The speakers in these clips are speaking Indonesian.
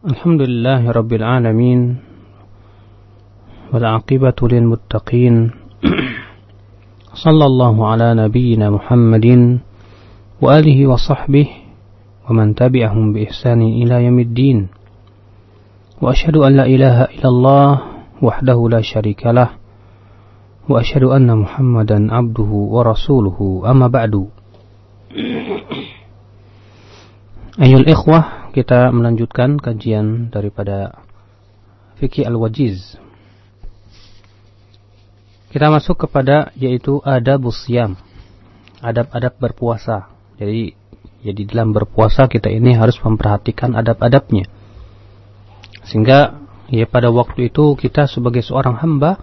الحمد لله رب العالمين والعاقبة للمتقين. صلى الله على نبينا محمد وآله وصحبه ومن تبعهم بإحسان إلى يوم الدين. وأشهد أن لا إله إلا الله وحده لا شريك له. وأشهد أن محمدا عبده ورسوله. أما بعد. Ayol ikhwah, kita melanjutkan kajian daripada Fikih Al-Wajiz. Kita masuk kepada yaitu adabus siam. Adab-adab berpuasa. Jadi jadi dalam berpuasa kita ini harus memperhatikan adab-adabnya. Sehingga ya pada waktu itu kita sebagai seorang hamba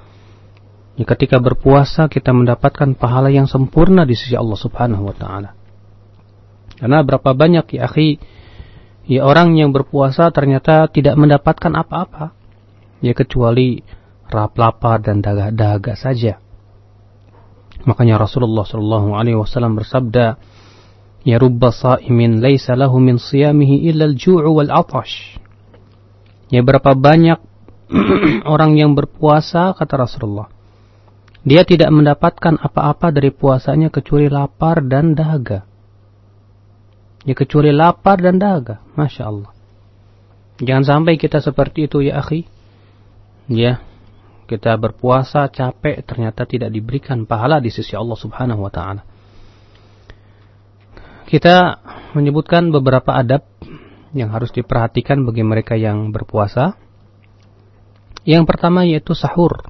ya ketika berpuasa kita mendapatkan pahala yang sempurna di sisi Allah Subhanahu wa taala. Karena berapa banyak ya akhi ya orang yang berpuasa ternyata tidak mendapatkan apa-apa ya kecuali rap lapar dan dahaga-dahaga saja. Makanya Rasulullah Shallallahu alaihi wasallam bersabda, "Ya rubba sa'imin laisa lahu min siyamihi illa al-ju'u wal 'atash." Ya berapa banyak orang yang berpuasa kata Rasulullah. Dia tidak mendapatkan apa-apa dari puasanya kecuali lapar dan dahaga. Ya kecuali lapar dan dahaga. Masya Allah. Jangan sampai kita seperti itu ya akhi. Ya. Kita berpuasa capek ternyata tidak diberikan pahala di sisi Allah subhanahu wa ta'ala. Kita menyebutkan beberapa adab yang harus diperhatikan bagi mereka yang berpuasa. Yang pertama yaitu sahur.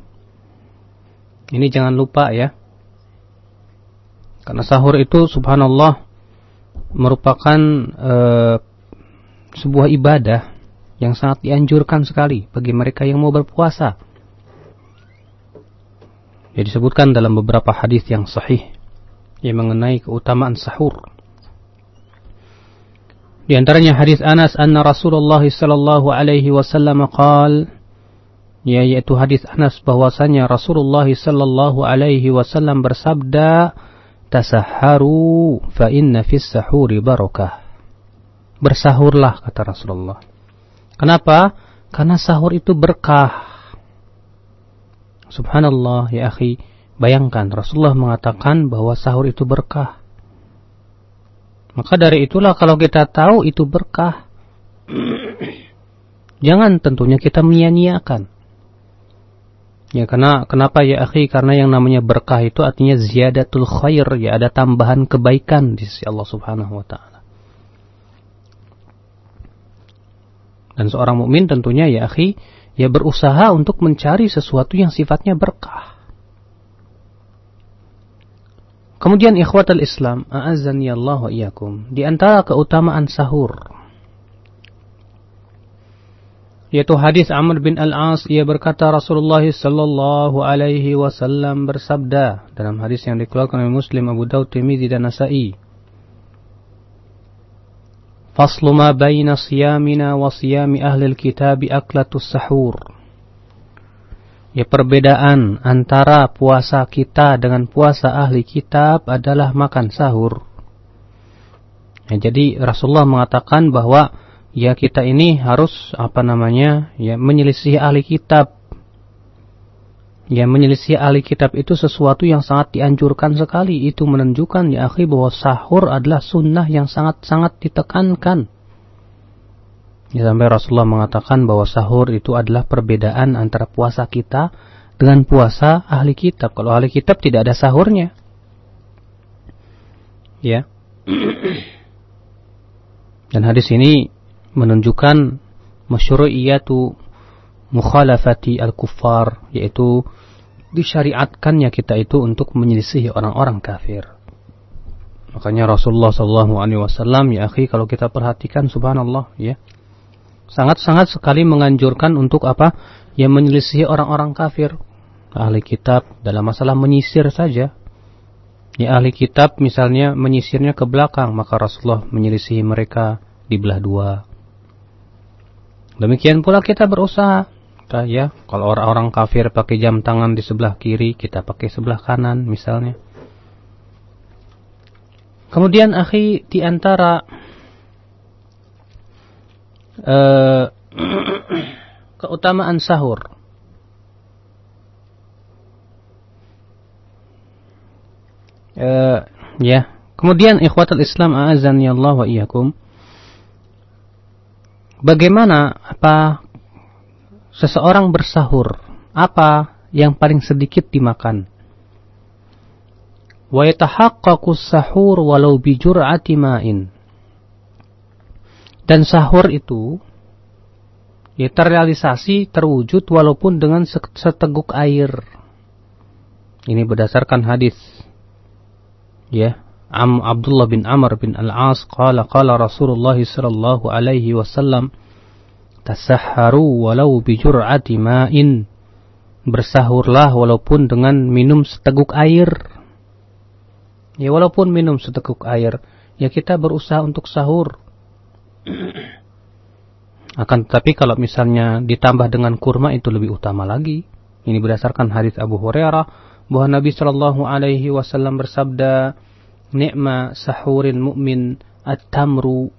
Ini jangan lupa ya. Karena sahur itu subhanallah merupakan e, sebuah ibadah yang sangat dianjurkan sekali bagi mereka yang mau berpuasa. Ya disebutkan dalam beberapa hadis yang sahih yang mengenai keutamaan sahur. Di antaranya hadis Anas anna Rasulullah sallallahu alaihi wasallam qaal ya yaitu hadis Anas bahwasanya Rasulullah sallallahu alaihi wasallam bersabda Tasaharu fa inna fis sahuri barakah. Bersahurlah kata Rasulullah. Kenapa? Karena sahur itu berkah. Subhanallah ya akhi, bayangkan Rasulullah mengatakan bahwa sahur itu berkah. Maka dari itulah kalau kita tahu itu berkah, jangan tentunya kita menyia-nyiakan. Ya karena kenapa ya akhi? Karena yang namanya berkah itu artinya ziyadatul khair, ya ada tambahan kebaikan di sisi Allah Subhanahu wa taala. Dan seorang mukmin tentunya ya akhi, ya berusaha untuk mencari sesuatu yang sifatnya berkah. Kemudian ikhwatul Islam, a'azzani Allah wa iyyakum. Di antara keutamaan sahur yaitu hadis Amr bin Al-As ia berkata Rasulullah sallallahu alaihi wasallam bersabda dalam hadis yang dikeluarkan oleh Muslim Abu Daud Tirmizi dan Nasa'i Faslu ma baina siyamina wa siyami ahli kitab aklatus sahur. Ya perbedaan antara puasa kita dengan puasa ahli kitab adalah makan sahur. Ya, Jadi Rasulullah mengatakan bahwa ya kita ini harus apa namanya ya menyelisih ahli kitab. Ya menyelisih ahli kitab itu sesuatu yang sangat dianjurkan sekali. Itu menunjukkan ya akhi bahwa sahur adalah sunnah yang sangat-sangat ditekankan. Ya sampai Rasulullah mengatakan bahwa sahur itu adalah perbedaan antara puasa kita dengan puasa ahli kitab. Kalau ahli kitab tidak ada sahurnya. Ya. Dan hadis ini menunjukkan masyru'iyatu mukhalafati al-kuffar yaitu disyariatkannya kita itu untuk menyelisihi orang-orang kafir. Makanya Rasulullah Shallallahu Alaihi Wasallam ya akhi kalau kita perhatikan Subhanallah ya sangat-sangat sekali menganjurkan untuk apa? Ya menyelisihi orang-orang kafir ahli kitab dalam masalah menyisir saja. Ya ahli kitab misalnya menyisirnya ke belakang maka Rasulullah menyelisihi mereka di belah dua. Demikian pula kita berusaha. Ya, kalau orang-orang kafir pakai jam tangan di sebelah kiri, kita pakai sebelah kanan misalnya. Kemudian akhi di antara uh, keutamaan sahur. Uh, ya. Kemudian ikhwatul Islam azan ya Allah wa iyyakum. Bagaimana apa seseorang bersahur? Apa yang paling sedikit dimakan? Wa yatahaqqaqu sahur walau bi jur'ati ma'in. Dan sahur itu ya terrealisasi, terwujud walaupun dengan seteguk air. Ini berdasarkan hadis. Ya, Am Abdullah bin Amr bin Al-As qala qala Rasulullah sallallahu alaihi wasallam tasahharu walau bi jur'ati ma'in. Bersahurlah walaupun dengan minum seteguk air. Ya walaupun minum seteguk air, ya kita berusaha untuk sahur. Akan tetapi kalau misalnya ditambah dengan kurma itu lebih utama lagi. Ini berdasarkan hadis Abu Hurairah bahwa Nabi Shallallahu Alaihi Wasallam bersabda, "Nikma sahurin mukmin at-tamru."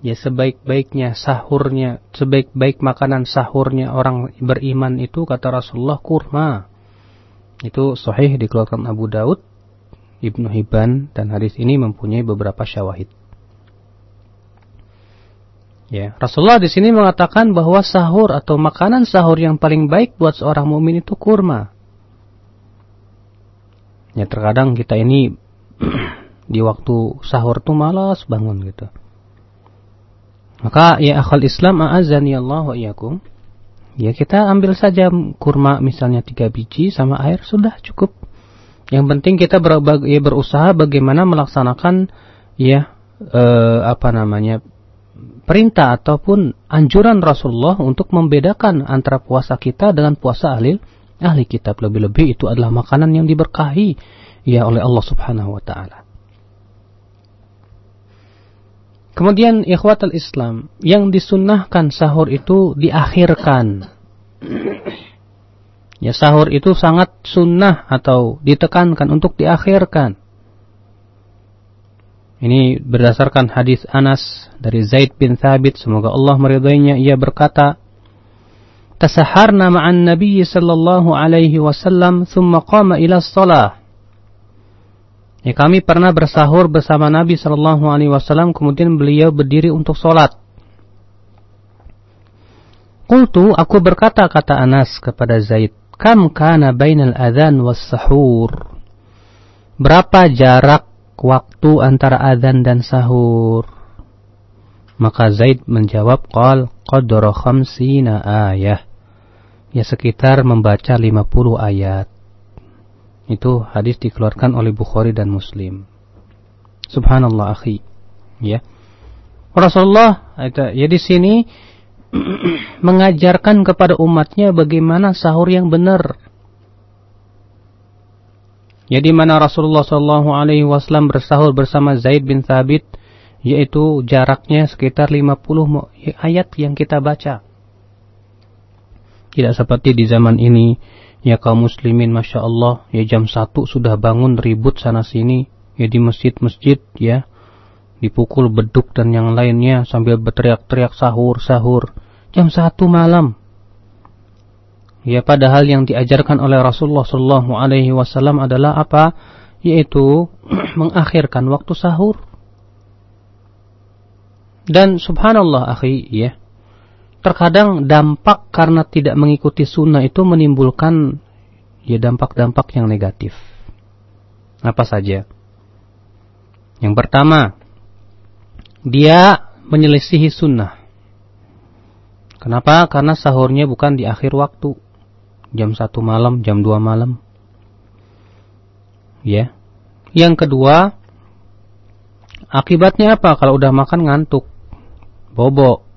Ya sebaik-baiknya sahurnya, sebaik-baik makanan sahurnya orang beriman itu kata Rasulullah kurma. Itu sahih dikeluarkan Abu Daud, Ibnu Hibban dan hadis ini mempunyai beberapa syawahid. Ya, Rasulullah di sini mengatakan bahwa sahur atau makanan sahur yang paling baik buat seorang mukmin itu kurma. Ya, terkadang kita ini di waktu sahur tuh malas bangun gitu. Maka ya akal Islam a'azani Allah wa iyakum. Ya kita ambil saja kurma misalnya tiga biji sama air sudah cukup. Yang penting kita ber, ya, berusaha bagaimana melaksanakan ya eh, apa namanya perintah ataupun anjuran Rasulullah untuk membedakan antara puasa kita dengan puasa ahli ahli kitab lebih-lebih itu adalah makanan yang diberkahi ya oleh Allah Subhanahu wa taala. Kemudian ikhwatul Islam yang disunnahkan sahur itu diakhirkan. Ya sahur itu sangat sunnah atau ditekankan untuk diakhirkan. Ini berdasarkan hadis Anas dari Zaid bin Thabit semoga Allah meridainya ia berkata Tasaharna ma'an Nabi sallallahu alaihi wasallam thumma qama ila shalah Ya kami pernah bersahur bersama Nabi sallallahu alaihi wasallam kemudian beliau berdiri untuk salat Qultu aku berkata kata Anas kepada Zaid kam kana bainal adzan was sahur Berapa jarak waktu antara azan dan sahur? Maka Zaid menjawab, Qal qadra khamsina ayah. Ya sekitar membaca 50 ayat. Itu hadis dikeluarkan oleh Bukhari dan Muslim. Subhanallah akhi. Ya. Rasulullah ya di sini mengajarkan kepada umatnya bagaimana sahur yang benar. Ya mana Rasulullah Shallallahu Alaihi Wasallam bersahur bersama Zaid bin Thabit, yaitu jaraknya sekitar 50 ayat yang kita baca. Tidak seperti di zaman ini, ya kaum muslimin Masya Allah, ya jam 1 sudah bangun ribut sana sini, ya di masjid-masjid, ya dipukul beduk dan yang lainnya sambil berteriak-teriak sahur-sahur. Jam 1 malam, Ya padahal yang diajarkan oleh Rasulullah Shallallahu Alaihi Wasallam adalah apa? Yaitu mengakhirkan waktu sahur. Dan subhanallah akhi ya. Terkadang dampak karena tidak mengikuti sunnah itu menimbulkan ya dampak-dampak yang negatif. Apa saja? Yang pertama, dia menyelisihi sunnah. Kenapa? Karena sahurnya bukan di akhir waktu jam 1 malam, jam 2 malam. Ya. Yang kedua, akibatnya apa kalau udah makan ngantuk? Bobo.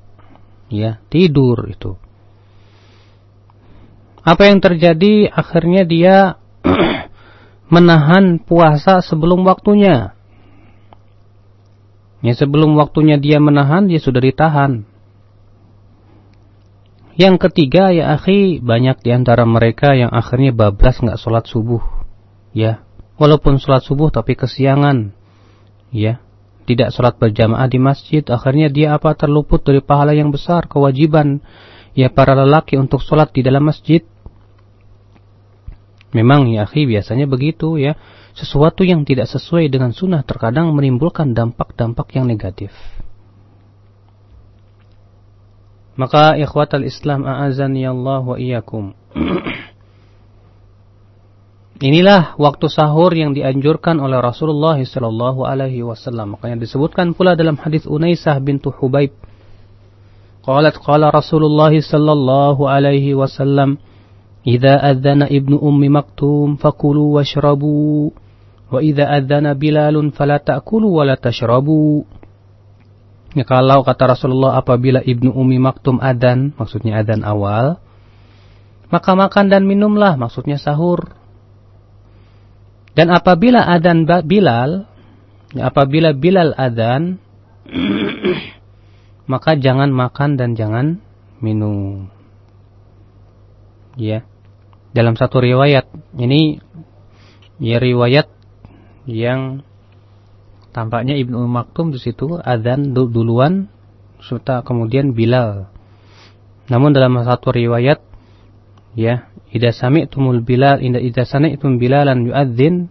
Ya, tidur itu. Apa yang terjadi akhirnya dia menahan puasa sebelum waktunya. Ya sebelum waktunya dia menahan dia sudah ditahan. Yang ketiga ya akhi banyak di antara mereka yang akhirnya bablas nggak sholat subuh. Ya, walaupun sholat subuh tapi kesiangan. Ya, tidak sholat berjamaah di masjid. Akhirnya dia apa terluput dari pahala yang besar, kewajiban ya para lelaki untuk sholat di dalam masjid. Memang ya akhi biasanya begitu ya. Sesuatu yang tidak sesuai dengan sunnah terkadang menimbulkan dampak-dampak yang negatif. Maka ikhwatal Islam a'azani Allah wa iyyakum. Inilah waktu sahur yang dianjurkan oleh Rasulullah sallallahu alaihi wasallam. Makanya disebutkan pula dalam hadis Unaisah bintu Hubaib. Qalat qala Rasulullah sallallahu alaihi wasallam, "Idza adzana ibnu ummi maktum fakulu washrabu, wa idza adzana Bilalun fala ta'kulu wa la tashrabu." Ya, kalau kata Rasulullah apabila Ibnu Umi Maktum adan, maksudnya adan awal, maka makan dan minumlah, maksudnya sahur. Dan apabila adan Bilal, apabila Bilal adan, maka jangan makan dan jangan minum. Ya. Dalam satu riwayat, ini ya riwayat yang Tampaknya Ibnu Maktum di situ adzan duluan serta kemudian Bilal. Namun dalam satu riwayat ya, idza sami'tumul Bilal idza sami'tum Bilalan yu'adzin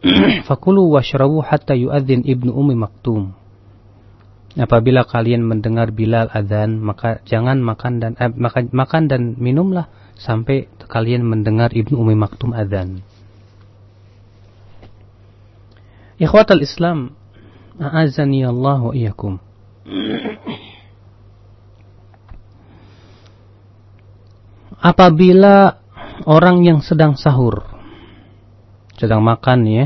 fakulu washrabu hatta yu'adzin Ibnu Ummi Maktum. Apabila kalian mendengar Bilal adzan, maka jangan makan dan eh, makan, makan dan minumlah sampai kalian mendengar Ibnu Ummi Maktum adzan. Ikhwatal Islam, a'azani Allah wa iyyakum. Apabila orang yang sedang sahur, sedang makan ya,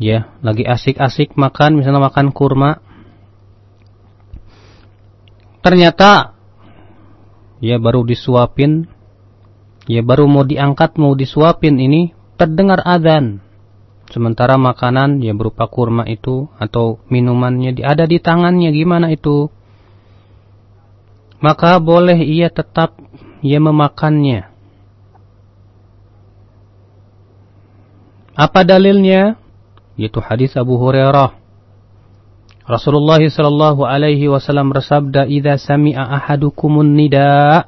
ya, lagi asik-asik makan, misalnya makan kurma, ternyata ya baru disuapin, ya baru mau diangkat, mau disuapin ini, terdengar adzan. Sementara makanan yang berupa kurma itu atau minumannya ada di tangannya gimana itu? Maka boleh ia tetap ia memakannya. Apa dalilnya? Yaitu hadis Abu Hurairah. Rasulullah sallallahu alaihi wasallam bersabda, "Idza sami'a ahadukumun nida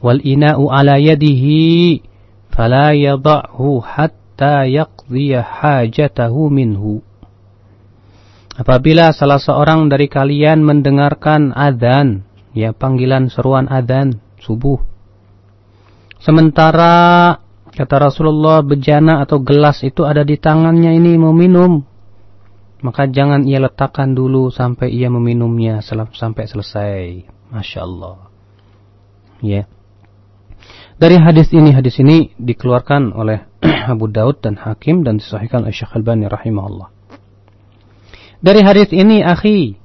wal ina'u ala yadihi fala yadh'hu hatta hatta yaqdiya hajatahu minhu. Apabila salah seorang dari kalian mendengarkan adzan, ya panggilan seruan adzan subuh. Sementara kata Rasulullah bejana atau gelas itu ada di tangannya ini mau minum, maka jangan ia letakkan dulu sampai ia meminumnya sampai selesai. Masya Allah. Ya. Dari hadis ini, hadis ini dikeluarkan oleh Abu Daud dan Hakim dan disahihkan oleh Syekh Albani rahimahullah. Dari hadis ini, akhi,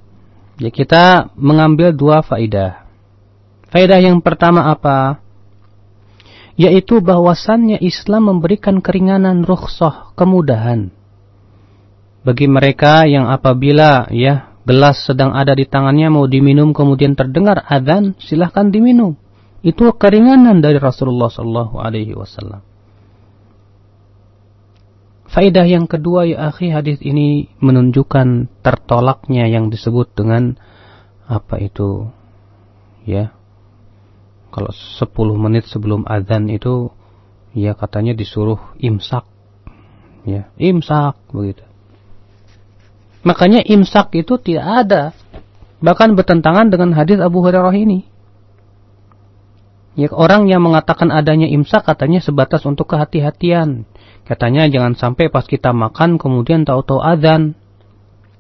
ya kita mengambil dua faidah. Faidah yang pertama apa? Yaitu bahwasannya Islam memberikan keringanan rukhsah, kemudahan. Bagi mereka yang apabila ya gelas sedang ada di tangannya mau diminum kemudian terdengar adzan, silahkan diminum. Itu keringanan dari Rasulullah Sallallahu Alaihi Wasallam. Faedah yang kedua ya akhi hadis ini menunjukkan tertolaknya yang disebut dengan apa itu ya kalau 10 menit sebelum azan itu ya katanya disuruh imsak ya imsak begitu. Makanya imsak itu tidak ada bahkan bertentangan dengan hadis Abu Hurairah ini. Ya orang yang mengatakan adanya imsak katanya sebatas untuk kehati-hatian Katanya jangan sampai pas kita makan kemudian tahu-tahu adzan.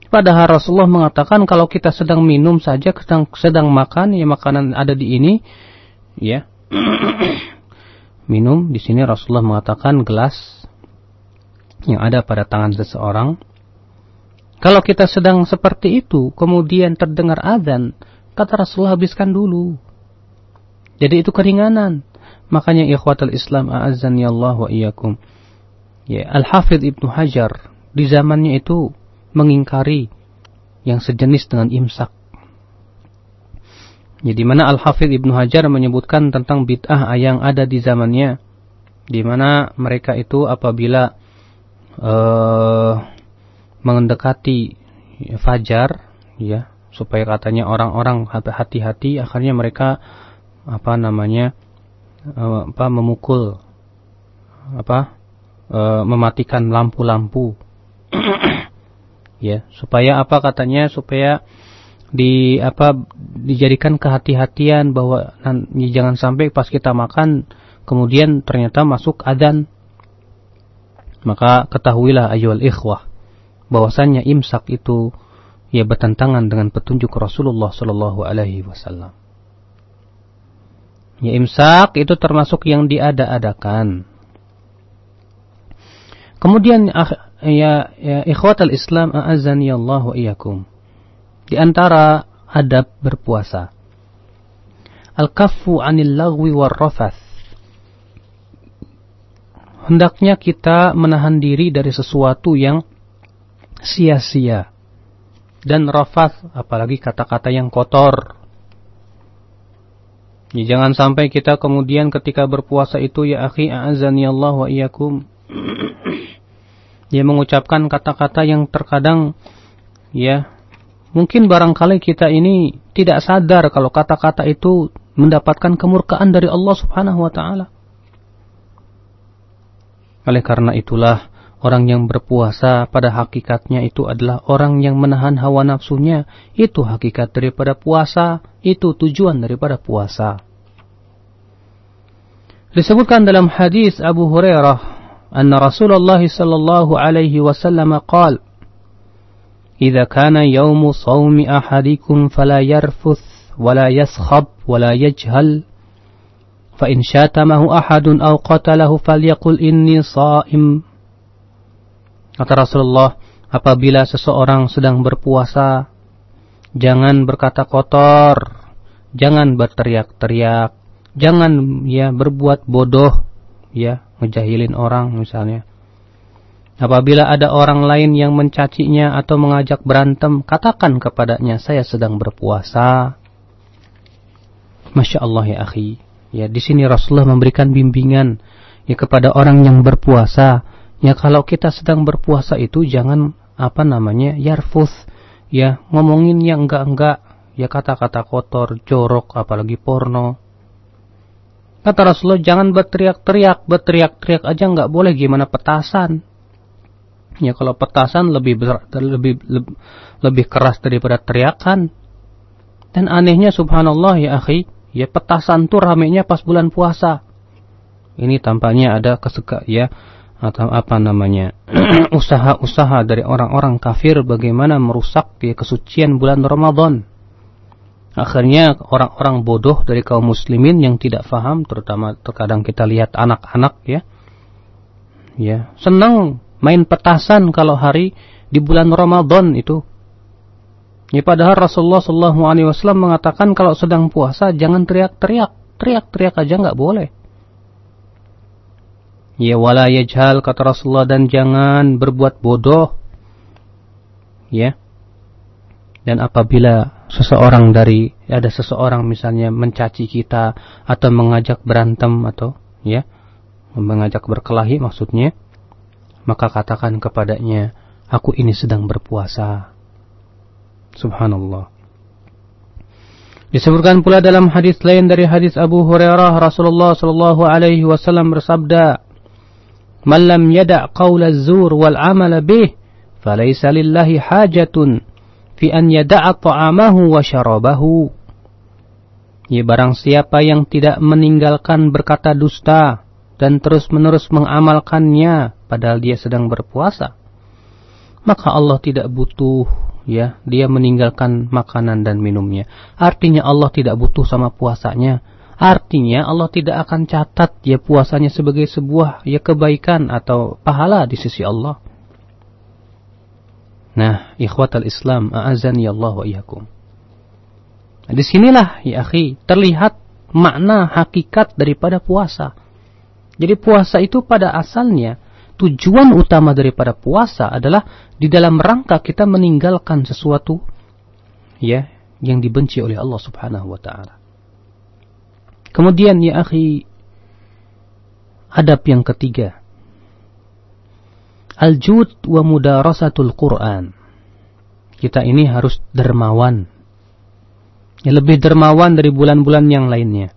Padahal Rasulullah mengatakan kalau kita sedang minum saja, sedang sedang makan, ya makanan ada di ini, ya. minum di sini Rasulullah mengatakan gelas yang ada pada tangan seseorang. Kalau kita sedang seperti itu, kemudian terdengar adzan, kata Rasulullah habiskan dulu. Jadi itu keringanan. Makanya ikhwatul Islam a'azzani Allah wa iyyakum ya Al-Hafidh Ibnu Hajar di zamannya itu mengingkari yang sejenis dengan imsak. Jadi ya, mana Al-Hafidh Ibnu Hajar menyebutkan tentang bid'ah yang ada di zamannya di mana mereka itu apabila uh, mendekati fajar ya supaya katanya orang-orang hati-hati akhirnya mereka apa namanya eh, apa memukul apa e, mematikan lampu-lampu ya supaya apa katanya supaya di apa dijadikan kehati-hatian bahwa jangan sampai pas kita makan kemudian ternyata masuk adan maka ketahuilah ayol ikhwah bahwasannya imsak itu ya bertentangan dengan petunjuk Rasulullah Shallallahu Alaihi Wasallam. Ya imsak itu termasuk yang diada-adakan. Kemudian ya, ya ikhwatal Islam a'azani Allah iyyakum. Di antara adab berpuasa. Al-kaffu 'anil lagwi war rafath hendaknya kita menahan diri dari sesuatu yang sia-sia dan rafat apalagi kata-kata yang kotor ya, jangan sampai kita kemudian ketika berpuasa itu ya akhi a'azani Allah wa iyyakum dia mengucapkan kata-kata yang terkadang ya mungkin barangkali kita ini tidak sadar kalau kata-kata itu mendapatkan kemurkaan dari Allah Subhanahu wa taala oleh karena itulah orang yang berpuasa pada hakikatnya itu adalah orang yang menahan hawa nafsunya. Itu hakikat daripada puasa, itu tujuan daripada puasa. Disebutkan dalam hadis Abu Hurairah, anna Rasulullah sallallahu alaihi wasallam qaal, "Idza kana yaumu shaumi ahadikum fala yarfuth wala yaskhab wala yajhal فإن شاتمه أحد أو قتله فليقل إني صائم Kata Rasulullah, apabila seseorang sedang berpuasa, jangan berkata kotor, jangan berteriak-teriak, jangan ya berbuat bodoh, ya ngejahilin orang misalnya. Apabila ada orang lain yang mencacinya atau mengajak berantem, katakan kepadanya, saya sedang berpuasa. Masya Allah ya akhi. Ya, di sini Rasulullah memberikan bimbingan ya kepada orang yang berpuasa. Ya, kalau kita sedang berpuasa itu jangan apa namanya? yarfus, ya, ngomongin yang enggak-enggak, ya kata-kata kotor, jorok, apalagi porno. Kata Rasulullah, jangan berteriak-teriak, berteriak-teriak aja enggak boleh gimana petasan. Ya kalau petasan lebih lebih lebih, lebih keras daripada teriakan. Dan anehnya subhanallah ya akhi, Ya petasan tuh ramenya pas bulan puasa. Ini tampaknya ada kesuka ya atau apa namanya usaha-usaha dari orang-orang kafir bagaimana merusak ya, kesucian bulan Ramadan. Akhirnya orang-orang bodoh dari kaum muslimin yang tidak faham terutama terkadang kita lihat anak-anak ya ya senang main petasan kalau hari di bulan Ramadan itu Ya padahal Rasulullah Shallallahu Alaihi Wasallam mengatakan kalau sedang puasa jangan teriak-teriak, teriak-teriak aja nggak boleh. Ya wala yajhal kata Rasulullah dan jangan berbuat bodoh. Ya. Dan apabila seseorang dari ada seseorang misalnya mencaci kita atau mengajak berantem atau ya mengajak berkelahi maksudnya maka katakan kepadanya aku ini sedang berpuasa Subhanallah. Disebutkan pula dalam hadis lain dari hadis Abu Hurairah Rasulullah sallallahu alaihi wasallam bersabda, "Man lam yada' qaula az-zur wal 'amala bih, falaysa lillahi hajatun fi an yada'a ta'amahu wa syarabahu." Ya barang siapa yang tidak meninggalkan berkata dusta dan terus-menerus mengamalkannya padahal dia sedang berpuasa, maka Allah tidak butuh ya dia meninggalkan makanan dan minumnya. Artinya Allah tidak butuh sama puasanya. Artinya Allah tidak akan catat ya puasanya sebagai sebuah ya kebaikan atau pahala di sisi Allah. Nah, ikhwatal Islam, a'azani Allah wa iyyakum. Nah, di sinilah ya akhi terlihat makna hakikat daripada puasa. Jadi puasa itu pada asalnya tujuan utama daripada puasa adalah di dalam rangka kita meninggalkan sesuatu ya yang dibenci oleh Allah Subhanahu wa taala. Kemudian ya akhi adab yang ketiga Al-jud wa mudarasatul Quran. Kita ini harus dermawan Ya, lebih dermawan dari bulan-bulan yang lainnya.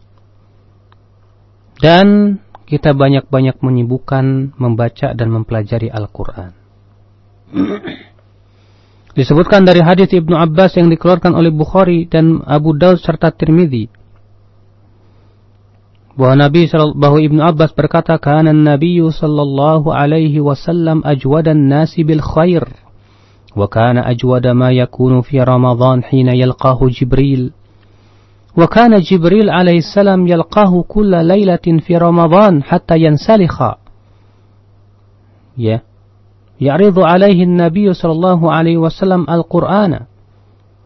Dan kita banyak-banyak menyibukkan membaca dan mempelajari Al-Quran. Disebutkan dari hadis Ibnu Abbas yang dikeluarkan oleh Bukhari dan Abu Daud serta Tirmidzi bahwa Nabi bahwa Ibnu Abbas berkata kana Nabi sallallahu alaihi wasallam ajwadan nasi bil khair wa kana ajwada ma yakunu fi Ramadan hina yalqahu Jibril وكان جبريل عليه السلام يلقاه كل ليلة في رمضان حتى ينسلخ يا يعرض عليه النبي صلى الله عليه وسلم القرآن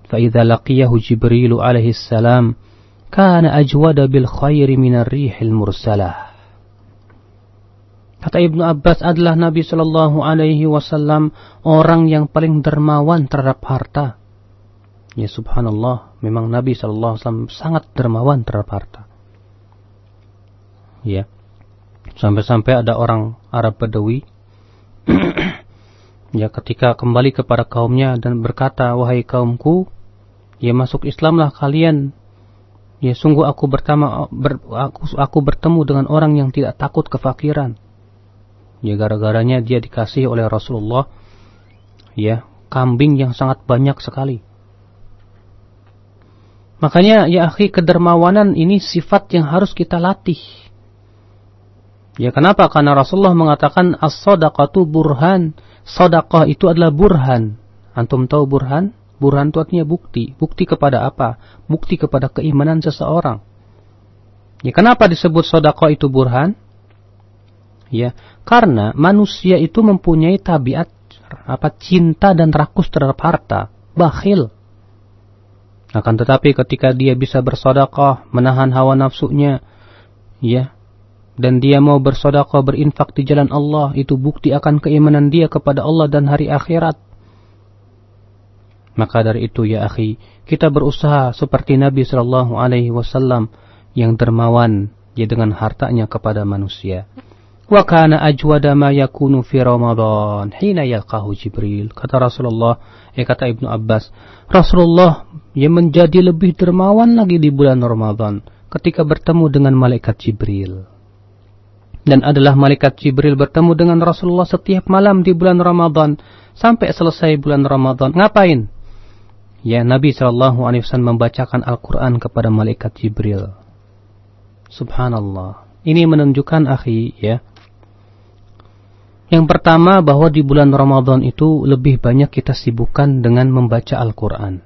فإذا لقيه جبريل عليه السلام kana ajwada bil khairi minar rihil mursalah. Kata Ibnu Abbas adalah Nabi Shallallahu Alaihi Wasallam orang yang paling dermawan terhadap harta. Ya Subhanallah, memang Nabi Shallallahu Alaihi Wasallam sangat dermawan terhadap harta. Ya, sampai-sampai ada orang Arab Badawi, ya ketika kembali kepada kaumnya dan berkata, wahai kaumku, ya masuk Islamlah kalian Ya sungguh aku bertama ber, aku, aku bertemu dengan orang yang tidak takut kefakiran." Ya gara-garanya dia dikasih oleh Rasulullah ya kambing yang sangat banyak sekali. Makanya ya akhi kedermawanan ini sifat yang harus kita latih. Ya kenapa? Karena Rasulullah mengatakan as-sadaqatu burhan. Sadaqah itu adalah burhan. Antum tahu burhan? Burhan itu artinya bukti. Bukti kepada apa? Bukti kepada keimanan seseorang. Ya kenapa disebut sadaqah itu burhan? Ya, karena manusia itu mempunyai tabiat apa cinta dan rakus terhadap harta, bakhil. Akan tetapi ketika dia bisa bersedekah, menahan hawa nafsunya, ya, dan dia mau bersedekah, berinfak di jalan Allah, itu bukti akan keimanan dia kepada Allah dan hari akhirat. Maka dari itu ya akhi, kita berusaha seperti Nabi Shallallahu Alaihi Wasallam yang dermawan, ya dengan hartanya kepada manusia. Wa kana ajwada ma yakunu fi Ramadan hina yalqahu Jibril. Kata Rasulullah, eh kata Ibnu Abbas, Rasulullah yang menjadi lebih dermawan lagi di bulan Ramadan ketika bertemu dengan malaikat Jibril. Dan adalah malaikat Jibril bertemu dengan Rasulullah setiap malam di bulan Ramadan sampai selesai bulan Ramadan. Ngapain? Ya Nabi Shallallahu Alaihi Wasallam membacakan Al-Quran kepada malaikat Jibril. Subhanallah. Ini menunjukkan akhi ya yang pertama bahwa di bulan Ramadan itu lebih banyak kita sibukkan dengan membaca Al-Quran.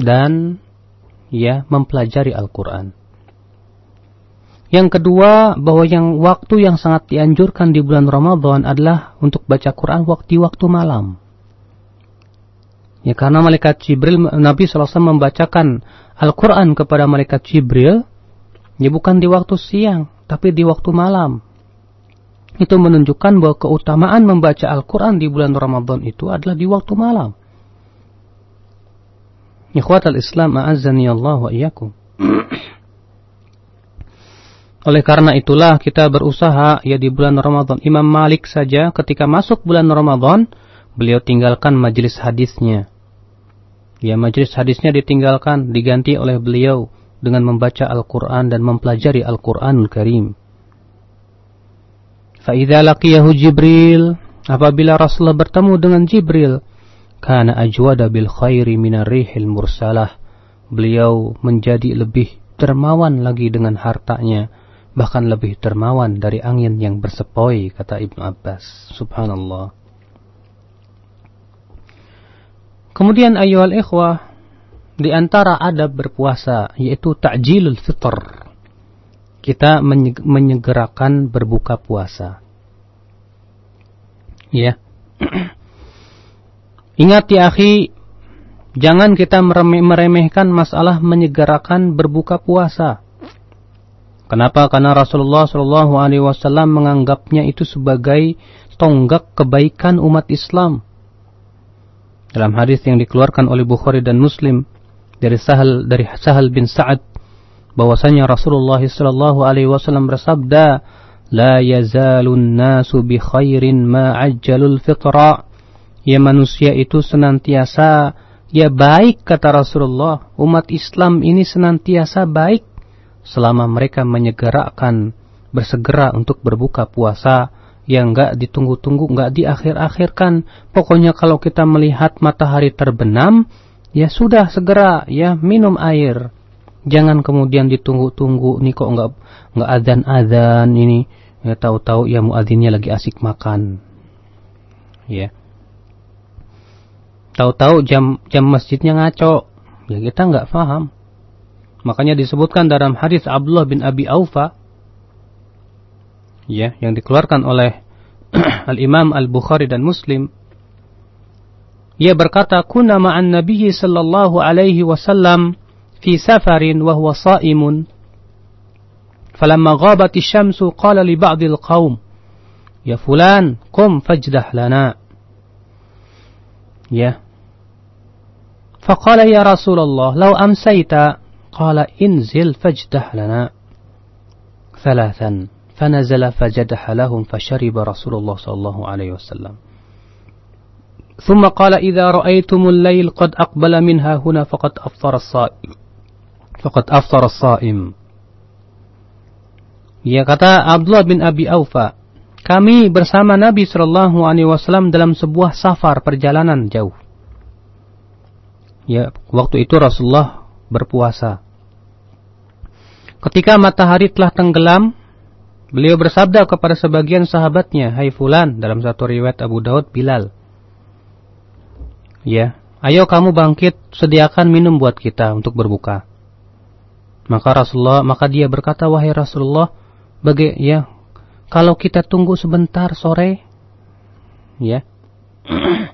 Dan ya mempelajari Al-Quran. Yang kedua bahwa yang waktu yang sangat dianjurkan di bulan Ramadan adalah untuk baca Quran waktu-waktu malam. Ya karena malaikat Jibril Nabi SAW membacakan Al-Quran kepada malaikat Jibril ya bukan di waktu siang tapi di waktu malam itu menunjukkan bahwa keutamaan membaca Al-Quran di bulan Ramadan itu adalah di waktu malam. Ikhwat al-Islam a'azzani Allah wa iyakum. Oleh karena itulah kita berusaha ya di bulan Ramadan. Imam Malik saja ketika masuk bulan Ramadan, beliau tinggalkan majelis hadisnya. Ya majelis hadisnya ditinggalkan, diganti oleh beliau dengan membaca Al-Quran dan mempelajari Al-Quranul Karim. Fa'idha laqiyahu Jibril Apabila Rasulullah bertemu dengan Jibril Kana ajwada bil khairi minar rihil mursalah. Beliau menjadi lebih dermawan lagi dengan hartanya Bahkan lebih dermawan dari angin yang bersepoi Kata Ibnu Abbas. Subhanallah Kemudian ayuhal ikhwah Di antara adab berpuasa Yaitu ta'jilul fitr kita menyegerakan berbuka puasa. Ya. Ingat ya akhi, jangan kita meremehkan masalah menyegerakan berbuka puasa. Kenapa? Karena Rasulullah Shallallahu Alaihi Wasallam menganggapnya itu sebagai tonggak kebaikan umat Islam. Dalam hadis yang dikeluarkan oleh Bukhari dan Muslim dari Sahal dari Sahal bin Sa'ad bahwasanya Rasulullah sallallahu alaihi wasallam bersabda la yazalun nasu bi khairin ma ajjalul fitra. Ya manusia itu senantiasa Ya baik kata Rasulullah, umat Islam ini senantiasa baik selama mereka menyegerakan bersegera untuk berbuka puasa yang enggak ditunggu-tunggu, enggak diakhir-akhirkan. Pokoknya kalau kita melihat matahari terbenam, ya sudah segera ya minum air. Jangan kemudian ditunggu-tunggu nih kok enggak enggak adzan-adzan ini ya tahu-tahu ya muadzinnya lagi asik makan. Ya tahu-tahu jam jam masjidnya ngaco ya kita nggak paham makanya disebutkan dalam hadis Abdullah bin Abi Aufa ya yang dikeluarkan oleh Al Imam Al Bukhari dan Muslim ia berkata kunna ma'an nabiyyi sallallahu alaihi wasallam fi safarin wa huwa sha'imun falamma ghabat asy-syamsu qala li ba'dil qaum ya fulan qum fajdah lana ya فقال يا رسول الله لو أمسيت قال انزل فاجدح لنا ثلاثا فنزل فجدح لهم فشرب رسول الله صلى الله عليه وسلم ثم قال إذا رأيتم الليل قد أقبل منها هنا فقد أفطر الصائم فقد أفطر الصائم Ya kata Abdullah bin Abi Aufa, kami bersama Nabi Shallallahu Alaihi Wasallam dalam sebuah safar perjalanan jauh. Ya, waktu itu Rasulullah berpuasa. Ketika matahari telah tenggelam, beliau bersabda kepada sebagian sahabatnya, "Hai fulan," dalam satu riwayat Abu Daud Bilal. Ya, ayo kamu bangkit, sediakan minum buat kita untuk berbuka. Maka Rasulullah, maka dia berkata, "Wahai Rasulullah, bagai ya, kalau kita tunggu sebentar sore, ya."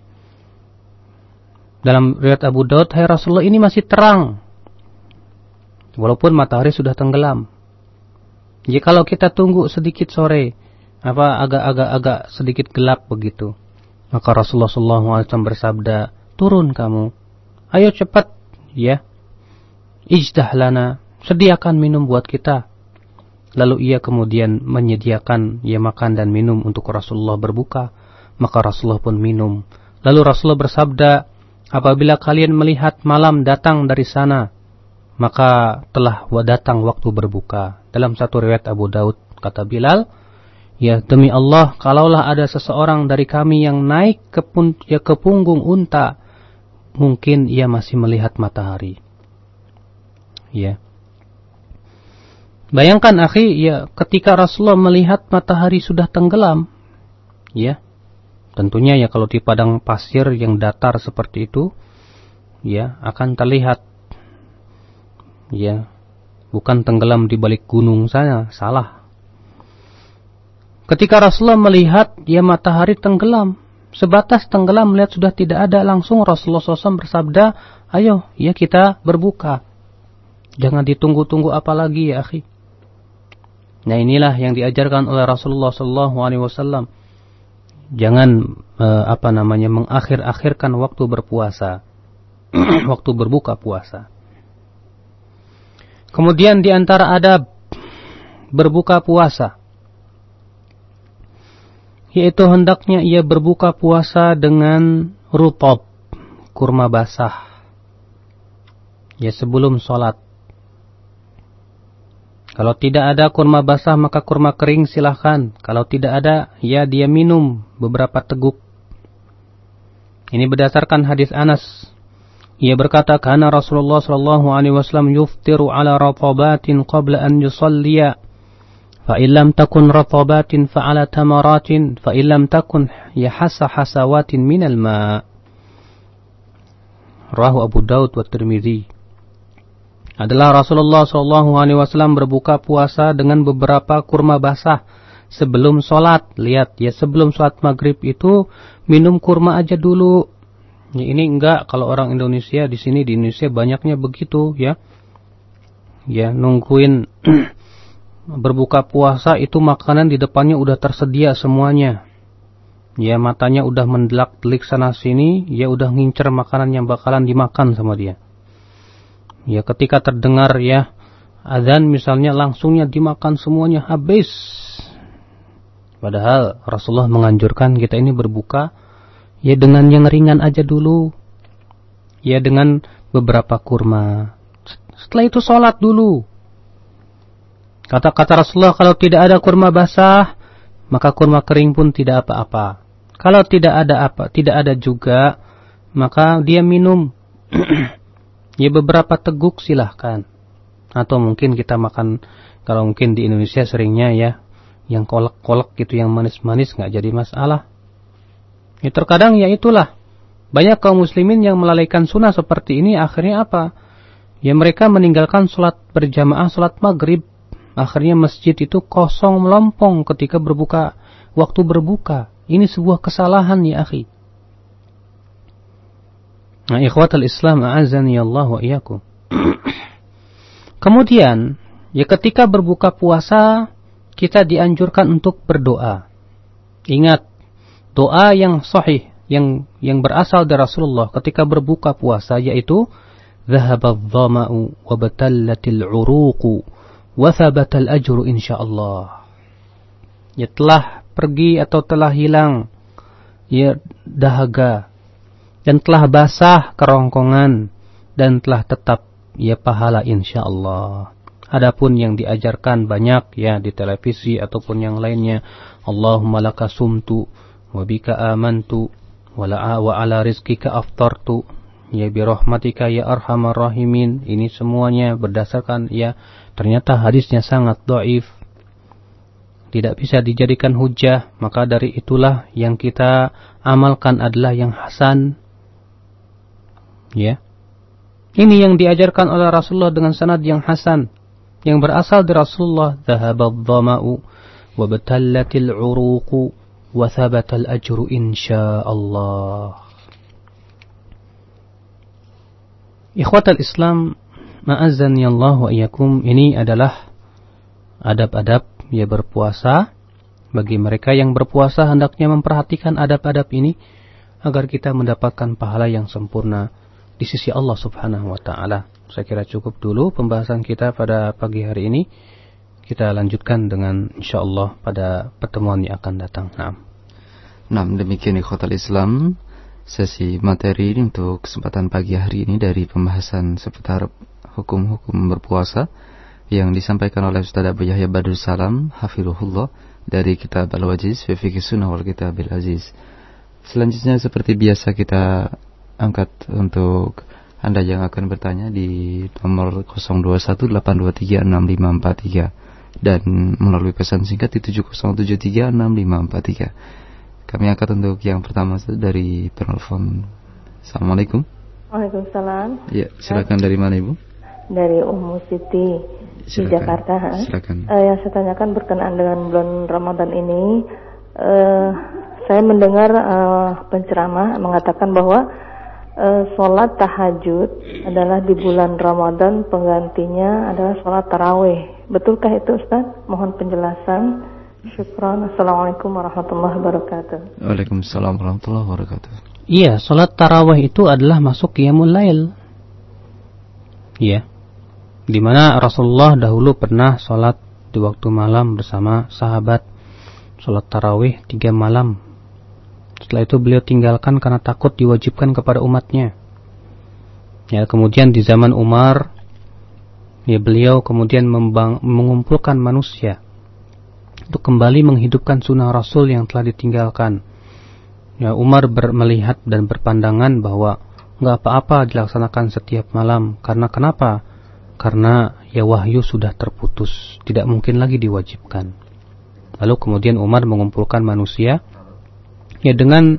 Dalam riwayat Abu Daud, hai Rasulullah ini masih terang. Walaupun matahari sudah tenggelam. Jadi kalau kita tunggu sedikit sore, apa agak-agak agak sedikit gelap begitu. Maka Rasulullah SAW bersabda, turun kamu. Ayo cepat, ya. Ijdah lana, sediakan minum buat kita. Lalu ia kemudian menyediakan ia makan dan minum untuk Rasulullah berbuka. Maka Rasulullah pun minum. Lalu Rasulullah bersabda, Apabila kalian melihat malam datang dari sana, maka telah datang waktu berbuka. Dalam satu riwayat Abu Daud kata Bilal, ya demi Allah, kalaulah ada seseorang dari kami yang naik ke, pun, ya, ke punggung unta, mungkin ia masih melihat matahari. Ya. Bayangkan akhi, ya ketika Rasulullah melihat matahari sudah tenggelam, ya, Tentunya ya kalau di padang pasir yang datar seperti itu ya akan terlihat ya bukan tenggelam di balik gunung sana, salah. Ketika Rasulullah melihat ya matahari tenggelam, sebatas tenggelam melihat sudah tidak ada langsung Rasulullah SAW bersabda, ayo ya kita berbuka. Jangan ditunggu-tunggu apa lagi ya akhi. Nah inilah yang diajarkan oleh Rasulullah SAW jangan uh, apa namanya mengakhir-akhirkan waktu berpuasa, waktu berbuka puasa. Kemudian di antara adab berbuka puasa yaitu hendaknya ia berbuka puasa dengan rutob, kurma basah. Ya sebelum sholat kalau tidak ada kurma basah maka kurma kering silahkan. Kalau tidak ada, ya dia minum beberapa teguk. Ini berdasarkan hadis Anas. Ia berkata, "Kana Rasulullah sallallahu alaihi wasallam yuftiru ala ratabatin qabla an yusalliya." Fa illam takun ratabatin fa ala tamaratin fa illam takun yahassa hasawatin minal ma. Rahu Abu Daud wa Tirmizi adalah Rasulullah SAW berbuka puasa dengan beberapa kurma basah sebelum sholat. Lihat ya sebelum sholat maghrib itu minum kurma aja dulu. Ya, ini enggak kalau orang Indonesia di sini di Indonesia banyaknya begitu ya. Ya nungguin berbuka puasa itu makanan di depannya udah tersedia semuanya. Ya matanya udah mendelak-delik sana sini, ya udah ngincer makanan yang bakalan dimakan sama dia. Ya ketika terdengar ya azan misalnya langsungnya dimakan semuanya habis. Padahal Rasulullah menganjurkan kita ini berbuka ya dengan yang ringan aja dulu. Ya dengan beberapa kurma. Setelah itu sholat dulu. Kata-kata Rasulullah kalau tidak ada kurma basah, maka kurma kering pun tidak apa-apa. Kalau tidak ada apa, tidak ada juga, maka dia minum. ya beberapa teguk silahkan. Atau mungkin kita makan, kalau mungkin di Indonesia seringnya ya, yang kolak-kolak gitu, yang manis-manis nggak jadi masalah. Ya terkadang ya itulah. Banyak kaum muslimin yang melalaikan sunnah seperti ini akhirnya apa? Ya mereka meninggalkan sholat berjamaah sholat maghrib. Akhirnya masjid itu kosong melompong ketika berbuka waktu berbuka. Ini sebuah kesalahan ya akhi. Nah, ikhwatal Islam a'azani Allah wa iyyakum. Kemudian, ya ketika berbuka puasa, kita dianjurkan untuk berdoa. Ingat, doa yang sahih yang yang berasal dari Rasulullah ketika berbuka puasa yaitu dhahabadh dhama'u wa batallatil 'uruqu wa thabatal ajru insyaallah. Ya telah pergi atau telah hilang ya dahaga dan telah basah kerongkongan dan telah tetap ya pahala insyaallah. Adapun yang diajarkan banyak ya di televisi ataupun yang lainnya Allahumma lakasumtu sumtu wa bika amantu wa la wa ala rizqika aftartu ya bi rahmatika ya arhamar rahimin. Ini semuanya berdasarkan ya ternyata hadisnya sangat dhaif. Tidak bisa dijadikan hujah, maka dari itulah yang kita amalkan adalah yang hasan. Ya, ini yang diajarkan oleh Rasulullah dengan sanad yang hasan. Yang berasal dari Rasulullah. Zahabad dhama'u wa batallatil uruqu wa thabatal ajru insyaallah. Ikhwatal Islam, ma'azzani Allah wa iyakum, ini adalah adab-adab ya berpuasa. Bagi mereka yang berpuasa hendaknya memperhatikan adab-adab ini agar kita mendapatkan pahala yang sempurna di sisi Allah Subhanahu wa taala. Saya kira cukup dulu pembahasan kita pada pagi hari ini. Kita lanjutkan dengan insyaallah pada pertemuan yang akan datang. Nah. Nah, demikian ikhwatal Islam sesi materi untuk kesempatan pagi hari ini dari pembahasan seputar hukum-hukum berpuasa yang disampaikan oleh Ustaz Abu Yahya Badrul Salam hafizahullah dari kitab Al-Wajiz fi Fiqh Sunnah wal Kitab Al-Aziz. Selanjutnya seperti biasa kita angkat untuk Anda yang akan bertanya di nomor 0218236543 dan melalui pesan singkat di 70736543. Kami angkat untuk yang pertama dari penelpon. Assalamualaikum. Waalaikumsalam. Ya, silakan dari mana Ibu? Dari Ummu Siti silakan. di Jakarta. Silakan. Uh, yang saya tanyakan berkenaan dengan bulan Ramadan ini, uh, saya mendengar uh, penceramah mengatakan bahwa uh, sholat tahajud adalah di bulan Ramadan penggantinya adalah sholat taraweh. Betulkah itu Ustaz? Mohon penjelasan. Syukran. Assalamualaikum warahmatullahi wabarakatuh. Waalaikumsalam warahmatullahi wabarakatuh. Iya, sholat taraweh itu adalah masuk qiyamul lail. Iya. Di mana Rasulullah dahulu pernah sholat di waktu malam bersama sahabat. Sholat tarawih tiga malam setelah itu beliau tinggalkan karena takut diwajibkan kepada umatnya. Ya, kemudian di zaman Umar, ya beliau kemudian membang, mengumpulkan manusia untuk kembali menghidupkan sunnah Rasul yang telah ditinggalkan. Ya, Umar ber, melihat dan berpandangan bahwa nggak apa-apa dilaksanakan setiap malam. Karena kenapa? Karena ya wahyu sudah terputus, tidak mungkin lagi diwajibkan. Lalu kemudian Umar mengumpulkan manusia ya dengan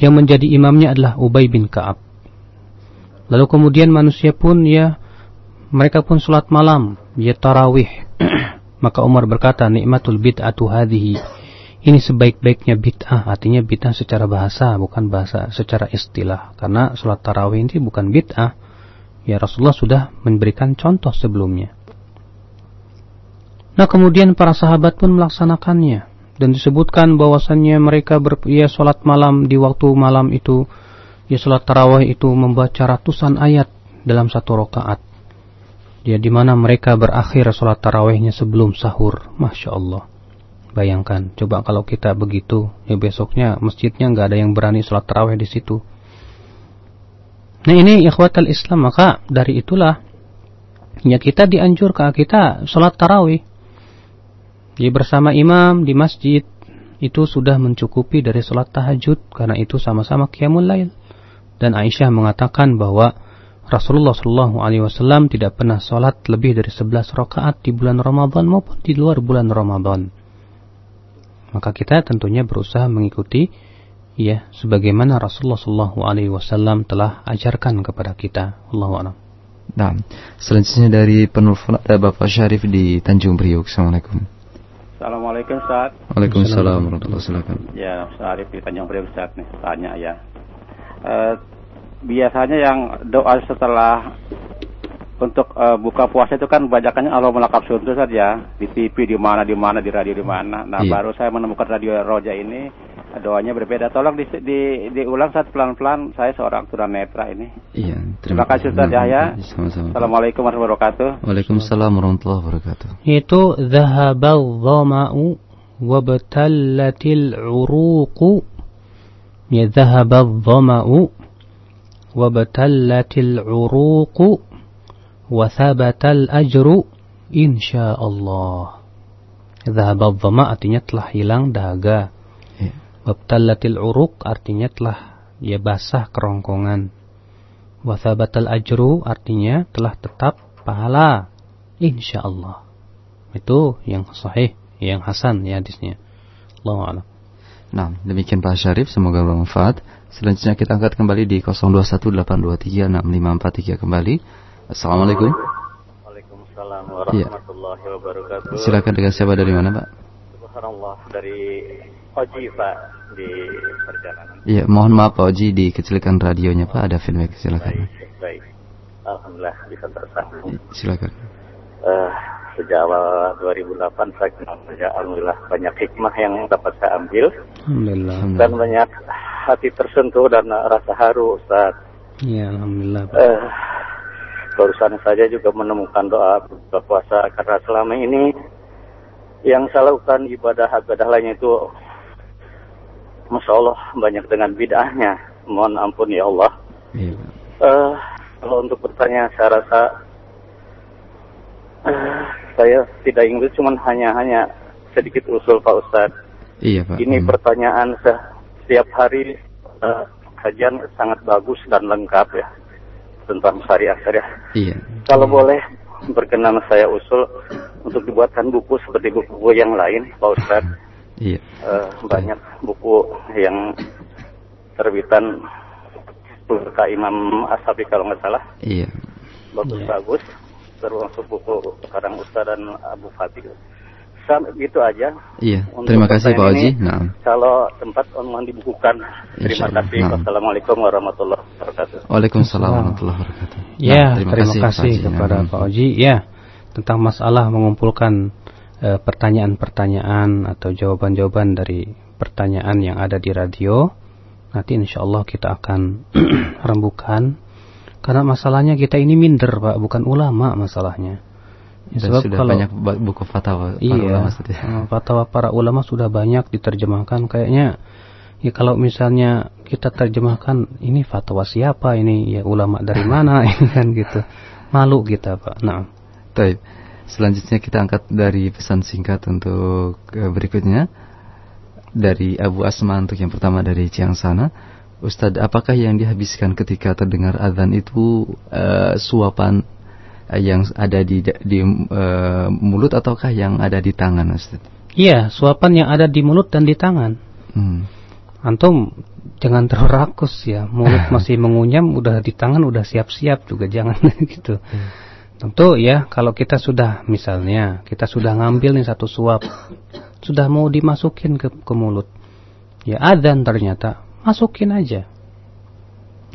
yang menjadi imamnya adalah Ubay bin Ka'ab. Lalu kemudian manusia pun ya mereka pun sholat malam, ya tarawih. Maka Umar berkata, nikmatul bid'atu hadhihi. Ini sebaik-baiknya bid'ah, artinya bid'ah secara bahasa, bukan bahasa secara istilah. Karena sholat tarawih ini bukan bid'ah. Ya Rasulullah sudah memberikan contoh sebelumnya. Nah kemudian para sahabat pun melaksanakannya dan disebutkan bahwasannya mereka ber, ya sholat malam di waktu malam itu ya sholat tarawih itu membaca ratusan ayat dalam satu rakaat. Ya di mana mereka berakhir sholat tarawihnya sebelum sahur. Masya Allah. Bayangkan coba kalau kita begitu ya besoknya masjidnya nggak ada yang berani sholat tarawih di situ. Nah ini ikhwatal Islam maka dari itulah ya kita dianjurkan kita sholat tarawih ya bersama imam di masjid itu sudah mencukupi dari sholat tahajud karena itu sama-sama qiyamul lail dan Aisyah mengatakan bahwa Rasulullah Shallallahu Alaihi Wasallam tidak pernah sholat lebih dari 11 rakaat di bulan Ramadan maupun di luar bulan Ramadan. Maka kita tentunya berusaha mengikuti ya sebagaimana Rasulullah Shallallahu Alaihi Wasallam telah ajarkan kepada kita. Allahu a'lam. Nah, selanjutnya dari penelpon ada Bapak Syarif di Tanjung Priok. Assalamualaikum. Assalamualaikum Ustaz. Waalaikumsalam warahmatullahi wabarakatuh. Ya, Syarif di Tanjung Priok Ustaz nih tanya ya. Uh, biasanya yang doa setelah untuk uh, buka puasa itu kan bacakannya Allah melakap suntuk saja di TV di mana di mana di radio di mana. Nah iya. baru saya menemukan radio Roja ini doanya berbeda. Tolong di, di diulang saat pelan-pelan. Saya seorang tunanetra ini. Iya. Terima, terima kasih Ustaz Yahya. Sama-sama. Assalamualaikum warahmatullahi wabarakatuh. Waalaikumsalam warahmatullahi wabarakatuh. Itu dhahabal dhama'u wabtallatil uruqu. Ya dhahabal dhama'u wabtallatil uruqu wathabatal ajru insyaallah. Dhahabal dhama artinya telah hilang dahaga. Wabtallatil uruq artinya telah ya basah kerongkongan. Wathabatal ajru artinya telah tetap pahala insyaallah. Itu yang sahih, yang hasan ya hadisnya. Allahu a'lam. Nah, demikian Pak Syarif, semoga bermanfaat. Selanjutnya kita angkat kembali di 0218236543 kembali. Assalamualaikum. Waalaikumsalam warahmatullahi ya. wabarakatuh. Silakan dengan siapa dari mana, Pak? Subhanallah dari Oji, Pak, di perjalanan. Iya, mohon maaf Pak Oji dikecilkan radionya, Pak. Ada feedback, silakan. Baik, baik. Alhamdulillah bisa tersambung. Silakan. Uh, sejak awal 2008 saya kenal saja Alhamdulillah banyak hikmah yang dapat saya ambil. Alhamdulillah. Dan banyak hati tersentuh dan rasa haru Ustaz. Iya, Alhamdulillah. Uh, barusan saja juga menemukan doa buka puasa karena selama ini yang saya lakukan ibadah-ibadah lainnya itu Masya Allah banyak dengan bid'ahnya mohon ampun ya Allah iya. uh, kalau untuk bertanya saya rasa uh, saya tidak ingin cuma hanya-hanya sedikit usul Pak Ustadz iya Pak ini hmm. pertanyaan setiap hari uh, kajian sangat bagus dan lengkap ya tentang syariah-syariah. Iya. Kalau hmm. boleh berkenan saya usul untuk dibuatkan buku seperti buku-buku yang lain, Pak Ustaz. Iya. Uh, banyak buku yang terbitan Burka Imam Asabi kalau nggak salah. Iya. Bagus-bagus. Iya. Termasuk buku sekarang Ustaz dan Abu Fatih gitu aja. Iya. Terima kasih Pak Haji. Nah. Kalau tempat mohon dibukukan. Terima kasih. Nah. Wassalamualaikum warahmatullahi wabarakatuh. Waalaikumsalam warahmatullahi wabarakatuh. Ya, nah, terima, terima kasih, kasih kepada. Pak Haji. Ya, tentang masalah mengumpulkan pertanyaan-pertanyaan uh, atau jawaban-jawaban dari pertanyaan yang ada di radio. Nanti insya Allah kita akan rembukan. Karena masalahnya kita ini minder Pak, bukan ulama masalahnya. Ya, sebab sudah kalau, banyak buku fatwa iya, para ulama ya. fatwa para ulama sudah banyak diterjemahkan kayaknya ya kalau misalnya kita terjemahkan ini fatwa siapa ini ya ulama dari mana ini kan gitu malu kita pak nah Taib. Selanjutnya kita angkat dari pesan singkat untuk eh, berikutnya dari Abu Asma untuk yang pertama dari Ciangsana Ustadz, apakah yang dihabiskan ketika terdengar azan itu uh, suapan yang ada di di uh, mulut ataukah yang ada di tangan Ustaz? Iya, suapan yang ada di mulut dan di tangan. Hmm. Antum jangan terlalu rakus ya. Mulut masih mengunyam, udah di tangan udah siap-siap juga jangan gitu. Hmm. Tentu ya, kalau kita sudah misalnya kita sudah ngambil nih satu suap, sudah mau dimasukin ke, ke mulut, ya adzan ternyata masukin aja,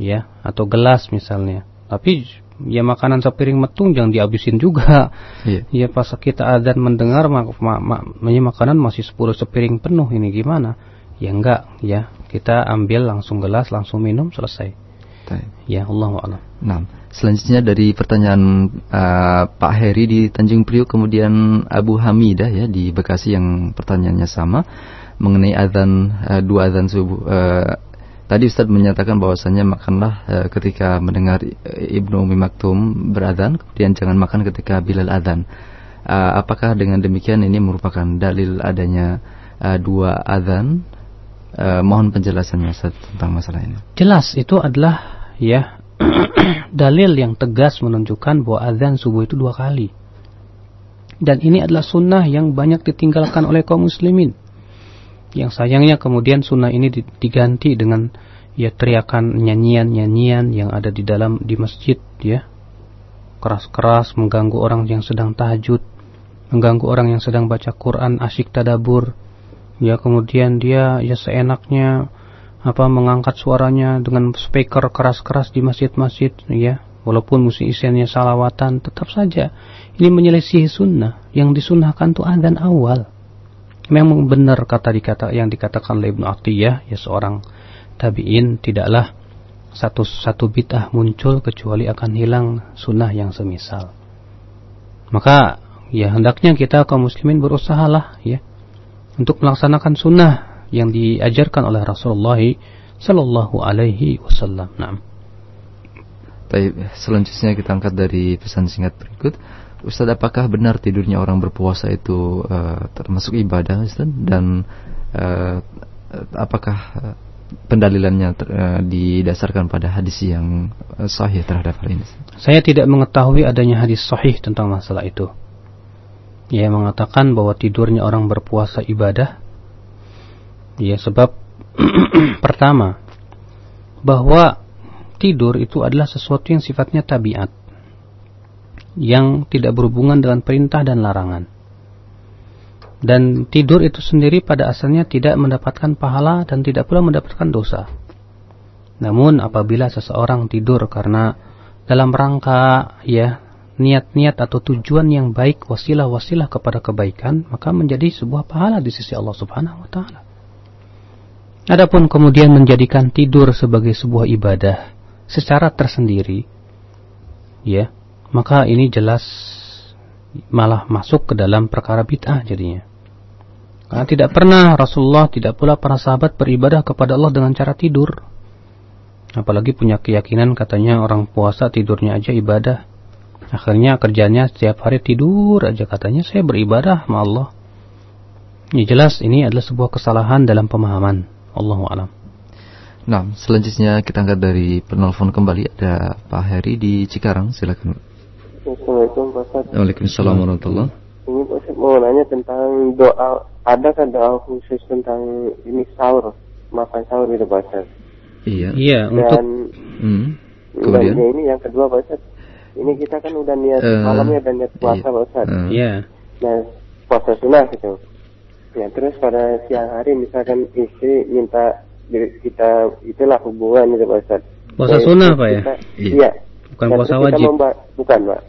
ya atau gelas misalnya. Tapi ya makanan sepiring metung jangan dihabisin juga. Iya. Ya pas kita adzan mendengar mak ma ma makanan masih 10 sepiring penuh ini gimana? Ya enggak, ya. Kita ambil langsung gelas, langsung minum selesai. Ya Allah a'lam. Nah, selanjutnya dari pertanyaan uh, Pak Heri di Tanjung Priok kemudian Abu Hamidah ya di Bekasi yang pertanyaannya sama mengenai adzan uh, dua adzan subuh uh, Tadi Ustaz menyatakan bahwasannya makanlah uh, ketika mendengar Ibnu Umi Maktum beradhan, kemudian jangan makan ketika Bilal adhan. Uh, apakah dengan demikian ini merupakan dalil adanya uh, dua adhan? Uh, mohon penjelasannya Ustaz tentang masalah ini. Jelas itu adalah ya dalil yang tegas menunjukkan bahwa azan subuh itu dua kali. Dan ini adalah sunnah yang banyak ditinggalkan oleh kaum muslimin. Yang sayangnya kemudian sunnah ini diganti dengan ya teriakan nyanyian-nyanyian yang ada di dalam di masjid ya. Keras-keras mengganggu orang yang sedang tahajud, mengganggu orang yang sedang baca Quran asyik tadabur. Ya kemudian dia ya seenaknya apa mengangkat suaranya dengan speaker keras-keras di masjid-masjid ya. Walaupun musik isiannya salawatan tetap saja ini menyelesaikan sunnah. Yang disunahkan itu adzan awal. Memang benar kata dikata yang dikatakan oleh Ibnu Atiyah ya seorang tabi'in tidaklah satu satu bid'ah muncul kecuali akan hilang sunnah yang semisal. Maka ya hendaknya kita kaum muslimin berusahalah ya untuk melaksanakan sunnah yang diajarkan oleh Rasulullah Sallallahu Alaihi Wasallam. Nah. Baik, selanjutnya kita angkat dari pesan singkat berikut. Ustaz, apakah benar tidurnya orang berpuasa itu uh, termasuk ibadah, Ustaz? Dan uh, apakah pendalilannya uh, didasarkan pada hadis yang uh, sahih terhadap hal ini? Saya tidak mengetahui adanya hadis sahih tentang masalah itu. Ia mengatakan bahwa tidurnya orang berpuasa ibadah Ya, sebab pertama bahwa tidur itu adalah sesuatu yang sifatnya tabiat yang tidak berhubungan dengan perintah dan larangan. Dan tidur itu sendiri pada asalnya tidak mendapatkan pahala dan tidak pula mendapatkan dosa. Namun apabila seseorang tidur karena dalam rangka ya niat-niat atau tujuan yang baik wasilah-wasilah kepada kebaikan maka menjadi sebuah pahala di sisi Allah Subhanahu wa taala. Adapun kemudian menjadikan tidur sebagai sebuah ibadah secara tersendiri, ya, maka ini jelas malah masuk ke dalam perkara bid'ah jadinya. Karena tidak pernah Rasulullah, tidak pula para sahabat beribadah kepada Allah dengan cara tidur. Apalagi punya keyakinan katanya orang puasa tidurnya aja ibadah. Akhirnya kerjanya setiap hari tidur aja katanya saya beribadah sama Allah. Ini jelas ini adalah sebuah kesalahan dalam pemahaman. Allahu alam. Nah, selanjutnya kita angkat dari penelpon kembali ada Pak Heri di Cikarang, silakan. Assalamualaikum Pak Ustaz. Waalaikumsalam warahmatullahi Ini Pak Ustaz mau nanya tentang doa, ada kan doa khusus tentang ini sahur, makan sahur itu Pak Ustaz? Iya. Iya, Dan, untuk Hmm. Kemudian? dan ini yang kedua Pak Ustaz, ini kita kan udah niat Eh, malamnya dan niat puasa iya. Pak Ustaz. Eh, Iya. Nah, puasa sunnah gitu. Ya, terus pada siang hari misalkan istri minta diri kita itulah hubungan itu Pak Ustaz. Puasa Nah, sunnah, Pak, ya? kita- Iya. Iya. Bukan Nah, puasa wajib. memba- bukan Pak.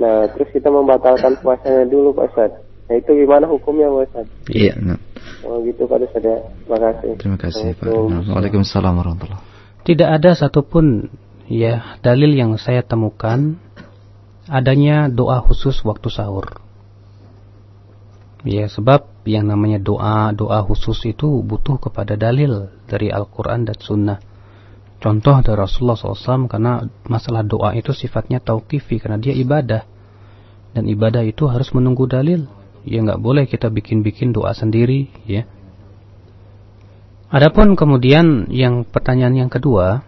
Nah, terus kita membatalkan puasanya dulu Pak Ustaz. Nah, itu gimana hukumnya Pak Ustaz? Iya, nah. Oh gitu Pak Ustaz ya. Terima kasih. Terima kasih Pak. Nah, Waalaikumsalam warahmatullahi Tidak ada satupun ya dalil yang saya temukan adanya doa khusus waktu sahur. Ya, sebab yang namanya doa, doa khusus itu butuh kepada dalil dari Al-Quran dan Sunnah. Contoh dari Rasulullah SAW karena masalah doa itu sifatnya tauqifi karena dia ibadah. Dan ibadah itu harus menunggu dalil. Ya nggak boleh kita bikin-bikin doa sendiri, ya. Adapun kemudian yang pertanyaan yang kedua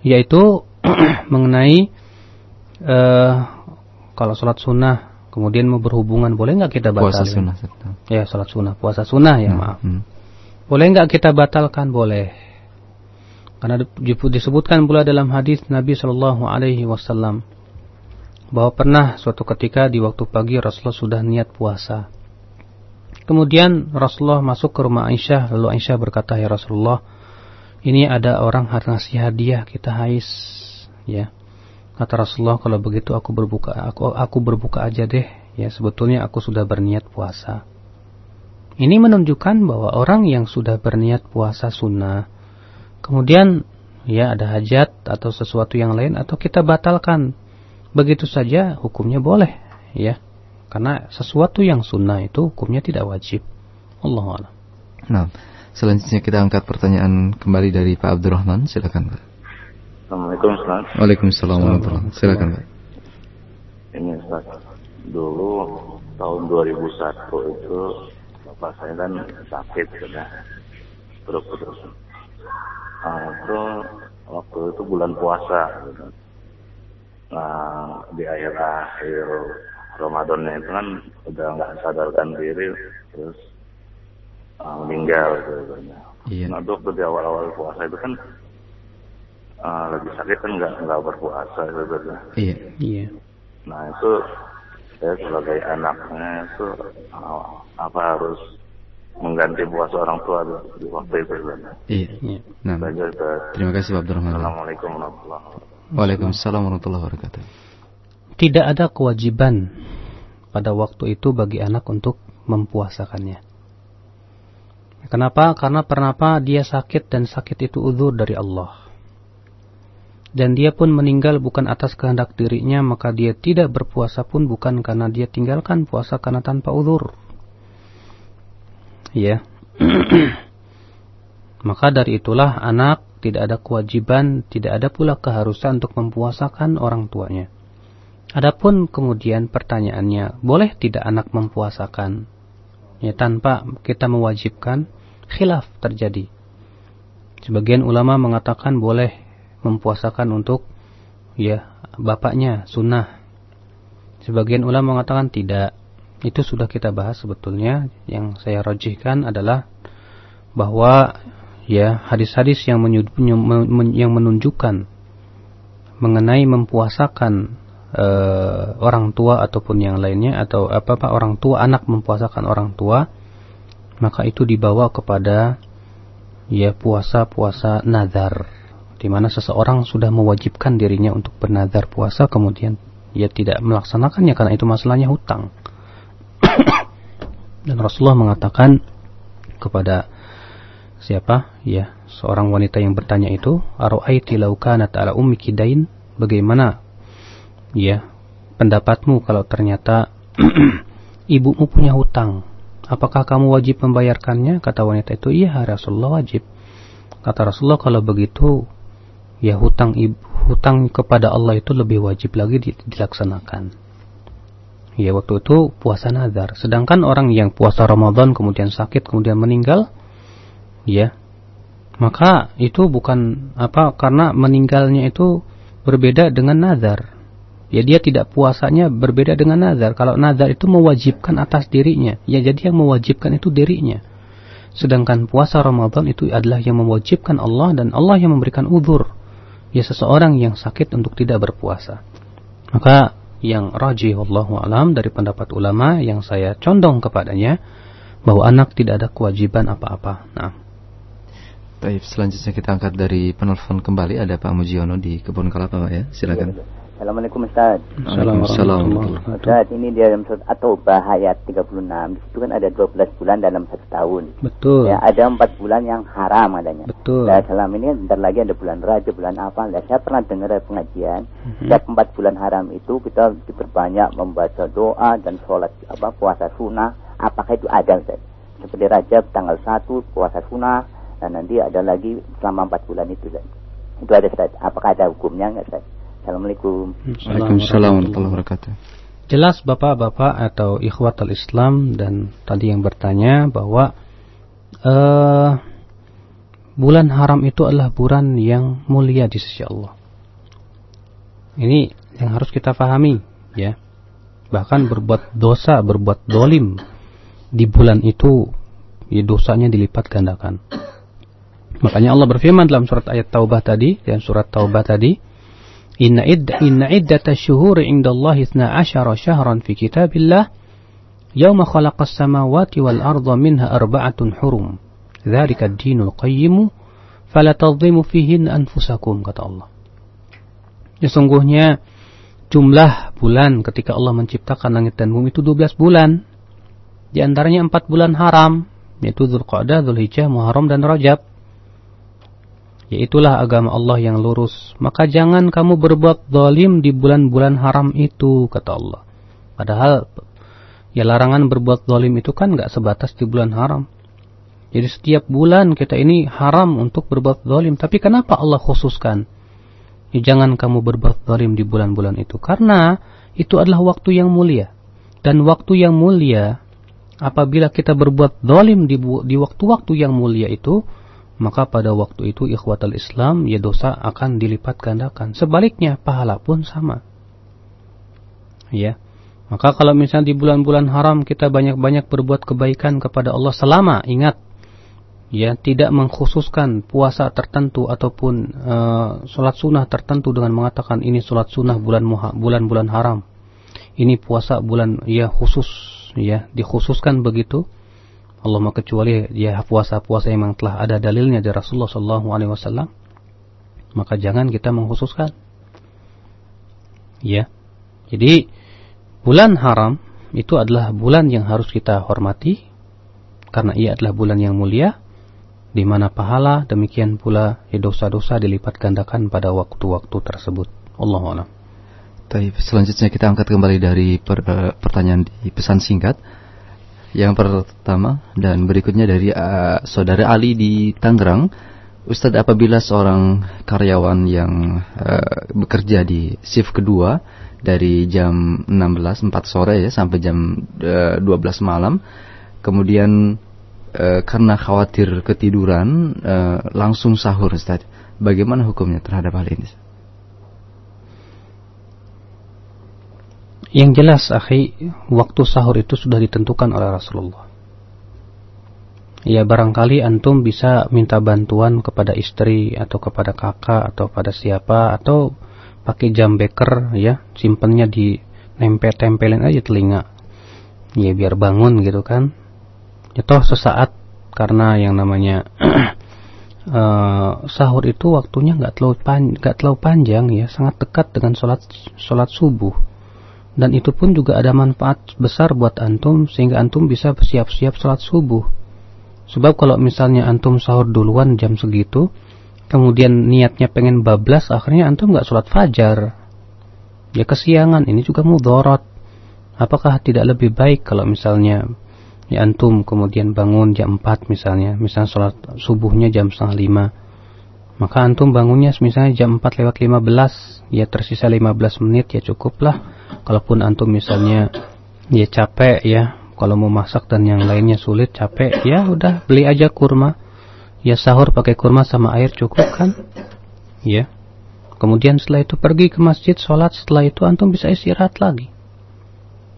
yaitu mengenai eh, kalau sholat sunnah kemudian mau berhubungan boleh nggak kita Puasa batalkan? sunnah. Ustaz. Ya sholat sunnah, puasa sunnah ya Nah, maaf. hmm. Boleh nggak kita batalkan? Boleh. Karena di- disebutkan pula dalam hadis Nabi Shallallahu Alaihi Wasallam bahwa pernah suatu ketika di waktu pagi Rasulullah sudah niat puasa. Kemudian Rasulullah masuk ke rumah Aisyah, lalu Aisyah berkata, "Ya Rasulullah, ini ada orang harus ngasih hadiah kita hais." Ya. Kata Rasulullah, "Kalau begitu aku berbuka aku aku berbuka aja deh." Ya, sebetulnya aku sudah berniat puasa. Ini menunjukkan bahwa orang yang sudah berniat puasa sunnah, kemudian ya ada hajat atau sesuatu yang lain atau kita batalkan, begitu saja hukumnya boleh, ya. Karena sesuatu yang sunnah itu hukumnya tidak wajib. Allah Nah, Selanjutnya kita angkat pertanyaan kembali dari Pak Abdurrahman. Silakan Pak. Assalamualaikum Ustaz. Waalaikumsalam warahmatullahi Silakan Pak. Ini Ustaz, dulu tahun 2001 itu bapak saya kan sakit sudah terus-terus. Nah, itu waktu itu bulan puasa. Gitu. Nah, di akhir-akhir Ramadannya itu kan udah nggak sadarkan diri, terus uh, meninggal gitu. Iya. Nah, waktu di awal-awal puasa itu kan uh, lagi sakit kan nggak nggak berpuasa gitu. Iya. Iya. Nah itu saya sebagai anaknya itu uh, apa harus mengganti puasa orang tua di, di waktu itu. Iya. Iya. Nah, Ustaz. terima kasih Pak Abdurrahman. Assalamualaikum warahmatullahi wabarakatuh. Waalaikumsalam warahmatullahi wabarakatuh. Tidak ada kewajiban pada waktu itu bagi anak untuk mempuasakannya. Kenapa? Karena pernapa dia sakit dan sakit itu uzur dari Allah. Dan dia pun meninggal bukan atas kehendak dirinya, maka dia tidak berpuasa pun bukan karena dia tinggalkan puasa karena tanpa uzur. Ya. maka dari itulah anak tidak ada kewajiban, tidak ada pula keharusan untuk mempuasakan orang tuanya. Adapun kemudian pertanyaannya, boleh tidak anak mempuasakan? Ya tanpa kita mewajibkan, khilaf terjadi. Sebagian ulama mengatakan boleh mempuasakan untuk ya bapaknya sunnah. Sebagian ulama mengatakan tidak. Itu sudah kita bahas sebetulnya. Yang saya rojihkan adalah bahwa ya hadis-hadis yang, yang menunjukkan mengenai mempuasakan uh, orang tua ataupun yang lainnya atau apa apa orang tua anak mempuasakan orang tua maka itu dibawa kepada ya puasa-puasa nazar di mana seseorang sudah mewajibkan dirinya untuk bernazar puasa kemudian ia tidak melaksanakannya karena itu masalahnya hutang. Dan Rasulullah mengatakan kepada siapa? Ya seorang wanita yang bertanya itu aro'aiti law kanat ala ummiki dain bagaimana? Ya pendapatmu kalau ternyata ibumu punya hutang. Apakah kamu wajib membayarkannya? Kata wanita itu iya Rasulullah wajib. Kata Rasulullah kalau begitu ya hutang hutang kepada Allah itu lebih wajib lagi dilaksanakan Ya waktu itu puasa nazar. Sedangkan orang yang puasa Ramadan kemudian sakit kemudian meninggal, ya maka itu bukan apa karena meninggalnya itu berbeda dengan nazar. Ya dia tidak puasanya berbeda dengan nazar. Kalau nazar itu mewajibkan atas dirinya, ya jadi yang mewajibkan itu dirinya. Sedangkan puasa Ramadan itu adalah yang mewajibkan Allah dan Allah yang memberikan uzur. Ya seseorang yang sakit untuk tidak berpuasa. Maka yang rajih wallahu alam dari pendapat ulama yang saya condong kepadanya bahwa anak tidak ada kewajiban apa-apa. Nah. Baik, selanjutnya kita angkat dari penelpon kembali ada Pak Mujiono di Kebun Kelapa Pak ya. Silakan. Assalamualaikum Ustaz. Assalamualaikum. Ustaz, ini di dalam surat At-Taubah ayat 36. Di situ kan ada 12 bulan dalam satu tahun. Betul. Ya, ada 4 bulan yang haram adanya. Betul. Nah, selama ini bentar lagi ada bulan Raja, bulan apa. Nah, saya pernah dengar pengajian, Mhm. setiap 4 bulan haram itu kita diperbanyak membaca doa dan sholat apa puasa sunnah. Apakah itu ada Ustaz? Seperti Rajab tanggal 1 puasa sunnah dan nanti ada lagi selama 4 bulan itu Ustaz. Itu ada Ustaz. Apakah ada hukumnya enggak Ustaz? Assalamualaikum. Waalaikumsalam warahmatullahi wabarakatuh. Jelas bapak-bapak atau ikhwatul Islam dan tadi yang bertanya bahwa uh, bulan haram itu adalah bulan yang mulia di sisi Allah. Ini yang harus kita pahami, ya. Bahkan berbuat dosa, berbuat dolim di bulan itu, ya dosanya dilipat gandakan. Makanya Allah berfirman dalam surat ayat Taubah tadi, dan surat Taubah tadi, Inna idda inna iddata syuhuri indallahi 12 syahran fi kitabillah yawma khalaqas samawati wal arda minha arba'atun hurum. Dzalika ad-dinul qayyim fala tadhimu fihin anfusakum kata Allah. Sesungguhnya jumlah bulan ketika Allah menciptakan langit dan bumi itu 12 bulan. Di antaranya 4 bulan haram, yaitu Dzulqa'dah, Dzulhijjah, Muharram dan Rajab. Yaitulah agama Allah yang lurus. Maka jangan kamu berbuat zalim di bulan-bulan haram itu, kata Allah. Padahal, ya larangan berbuat zalim itu kan nggak sebatas di bulan haram. Jadi setiap bulan kita ini haram untuk berbuat zalim. Tapi kenapa Allah khususkan? Ya, jangan kamu berbuat zalim di bulan-bulan itu. Karena itu adalah waktu yang mulia. Dan waktu yang mulia, apabila kita berbuat di, di waktu-waktu yang mulia itu, maka pada waktu itu ikhwatal Islam, ya dosa akan dilipat gandakan. Sebaliknya, pahala pun sama. Ya. Maka kalau misalnya di bulan-bulan haram kita banyak-banyak berbuat kebaikan kepada Allah selama ingat ya tidak mengkhususkan puasa tertentu ataupun uh, sholat sunnah tertentu dengan mengatakan ini sholat sunnah bulan bulan-bulan haram ini puasa bulan ya khusus ya dikhususkan begitu Allah kecuali ya puasa-puasa yang telah ada dalilnya dari Rasulullah SAW maka jangan kita mengkhususkan ya jadi bulan haram itu adalah bulan yang harus kita hormati karena ia adalah bulan yang mulia di mana pahala demikian pula dosa-dosa dilipat gandakan pada waktu-waktu tersebut. Allah a'lam. Selanjutnya kita angkat kembali dari per, uh, pertanyaan di pesan singkat. Yang pertama dan berikutnya dari uh, saudara Ali di Tangerang. Ustadz, apabila seorang karyawan yang uh, bekerja di shift kedua dari jam 16 4 sore ya sampai jam uh, 12 malam, kemudian e, karena khawatir ketiduran e, langsung sahur Ustaz. Bagaimana hukumnya terhadap hal ini? Yang jelas, akhi, waktu sahur itu sudah ditentukan oleh Rasulullah. Ya barangkali antum bisa minta bantuan kepada istri atau kepada kakak atau pada siapa atau pakai jam beker ya simpennya di nempel-tempelin aja telinga. Ya biar bangun gitu kan. Ya toh sesaat karena yang namanya uh, sahur itu waktunya nggak terlalu pan, terlalu panjang ya sangat dekat dengan sholat sholat subuh dan itu pun juga ada manfaat besar buat antum sehingga antum bisa bersiap-siap sholat subuh. Sebab kalau misalnya antum sahur duluan jam segitu kemudian niatnya pengen bablas akhirnya antum nggak sholat fajar. Ya kesiangan ini juga mudorot. Apakah tidak lebih baik kalau misalnya ya antum kemudian bangun jam 4 misalnya misalnya sholat subuhnya jam setengah lima maka antum bangunnya misalnya jam 4 lewat 15 ya tersisa 15 menit ya cukup lah kalaupun antum misalnya ya capek ya. Kalau mau masak dan yang lainnya sulit capek ya udah beli aja kurma. Ya sahur pakai kurma sama air cukup kan? Ya. Kemudian setelah itu pergi ke masjid sholat. Setelah itu antum bisa istirahat lagi.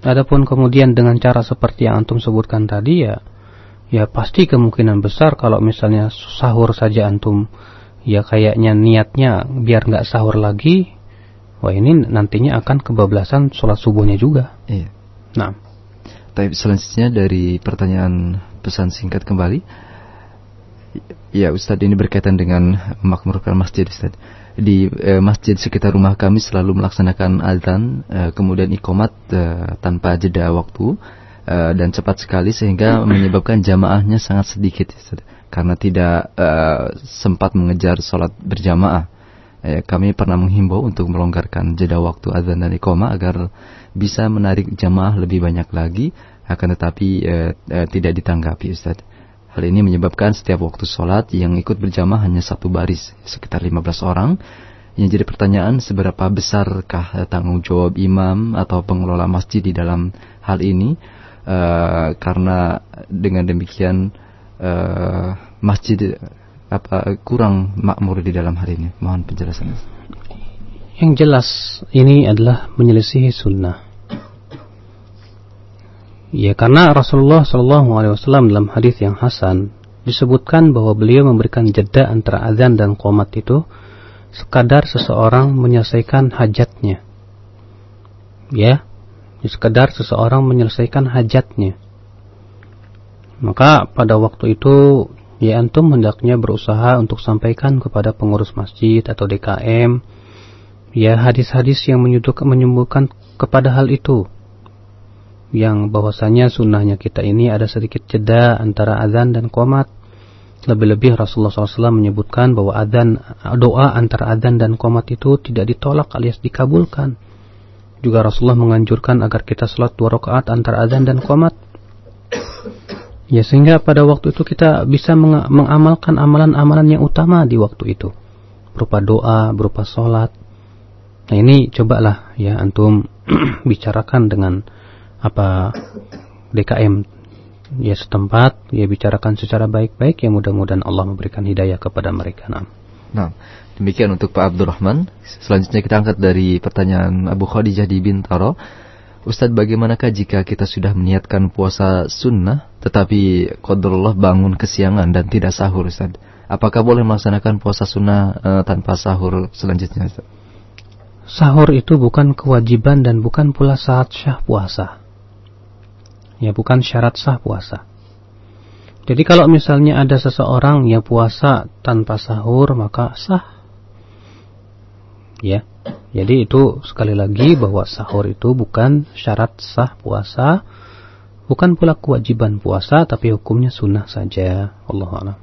Adapun kemudian dengan cara seperti yang antum sebutkan tadi ya ya pasti kemungkinan besar kalau misalnya sahur saja antum ya kayaknya niatnya biar nggak sahur lagi wah ini nantinya akan kebablasan sholat subuhnya juga. Iya. Nah. Tapi selanjutnya dari pertanyaan pesan singkat kembali. Ya Ustadz ini berkaitan dengan makmurkan masjid Ustadz. Di eh, masjid sekitar rumah kami selalu melaksanakan azan eh, kemudian ikomat eh, tanpa jeda waktu eh, dan cepat sekali sehingga menyebabkan jamaahnya sangat sedikit karena tidak eh, sempat mengejar sholat berjamaah. Eh, kami pernah menghimbau untuk melonggarkan jeda waktu azan dan iqamah agar bisa menarik jamaah lebih banyak lagi akan tetapi eh, tidak ditanggapi Ustaz. Hal ini menyebabkan setiap waktu sholat yang ikut berjamaah hanya satu baris, sekitar 15 orang. Yang jadi pertanyaan, seberapa besarkah tanggung jawab imam atau pengelola masjid di dalam hal ini? Uh, karena dengan demikian uh, masjid apa kurang makmur di dalam hal ini. Mohon penjelasannya. Yang jelas ini adalah menyelisihi sunnah. Ya karena Rasulullah Shallallahu Alaihi Wasallam dalam hadis yang hasan disebutkan bahwa beliau memberikan jeda antara azan dan qomat itu sekadar seseorang menyelesaikan hajatnya. Ya, sekadar seseorang menyelesaikan hajatnya. Maka pada waktu itu ya antum hendaknya berusaha untuk sampaikan kepada pengurus masjid atau DKM ya hadis-hadis yang menyembuhkan kepada hal itu yang bahwasanya sunnahnya kita ini ada sedikit jeda antara azan dan qomat. Lebih-lebih Rasulullah SAW menyebutkan bahwa azan doa antara azan dan qomat itu tidak ditolak alias dikabulkan. Juga Rasulullah menganjurkan agar kita sholat dua rakaat antara azan dan qomat. Ya sehingga pada waktu itu kita bisa meng mengamalkan amalan-amalan yang utama di waktu itu. Berupa doa, berupa sholat. Nah ini cobalah ya antum bicarakan dengan apa DKM ya setempat, ya bicarakan secara baik-baik ya mudah-mudahan Allah memberikan hidayah kepada mereka. Nah. Nah, demikian untuk Pak Abdurrahman. Selanjutnya kita angkat dari pertanyaan Abu Khadijah di Bintaro. Ustadz bagaimanakah jika kita sudah meniatkan puasa sunnah tetapi qadarullah bangun kesiangan dan tidak sahur Ustadz? Apakah boleh melaksanakan puasa sunnah uh, tanpa sahur selanjutnya Ustadz? Sahur itu bukan kewajiban dan bukan pula saat syah puasa. Ya bukan syarat sah puasa. Jadi kalau misalnya ada seseorang yang puasa tanpa sahur maka sah. Ya, jadi itu sekali lagi bahwa sahur itu bukan syarat sah puasa, bukan pula kewajiban puasa, tapi hukumnya sunnah saja. Allah a'lam.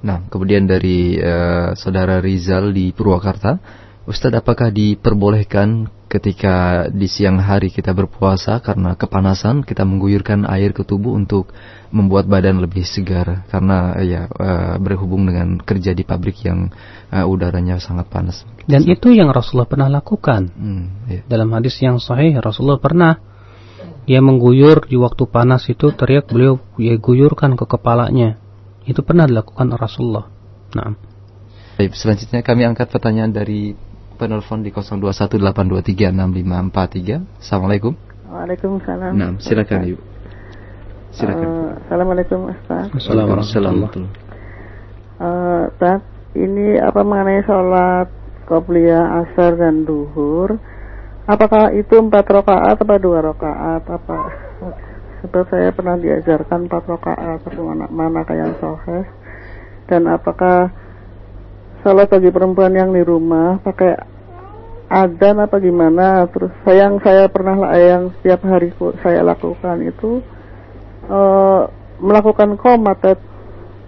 Nah, kemudian dari uh, saudara Rizal di Purwakarta, Ustadz apakah diperbolehkan ketika di siang hari kita berpuasa karena kepanasan kita mengguyurkan air ke tubuh untuk membuat badan lebih segar karena ya uh, berhubung dengan kerja di pabrik yang uh, udaranya sangat panas. Dan itu yang Rasulullah pernah lakukan. Hmm, ya. Dalam hadis yang sahih Rasulullah pernah dia mengguyur di waktu panas itu teriak beliau ya guyurkan ke kepalanya. Itu pernah dilakukan Rasulullah. Nah. Baik, selanjutnya kami angkat pertanyaan dari penelpon di 0218236543. Assalamualaikum. Waalaikumsalam. Nah, silakan Ibu. Silakan. Uh, Assalamualaikum Ustaz. Assalamualaikum. Uh, Ustaz, ini apa mengenai sholat qobliyah, asar dan duhur? Apakah itu empat rakaat atau dua rakaat? Apa sebab saya pernah diajarkan empat rakaat atau mana mana yang sohes dan apakah salah bagi perempuan yang di rumah pakai adan apa gimana terus sayang saya pernah lah yang setiap hari saya lakukan itu uh, melakukan komat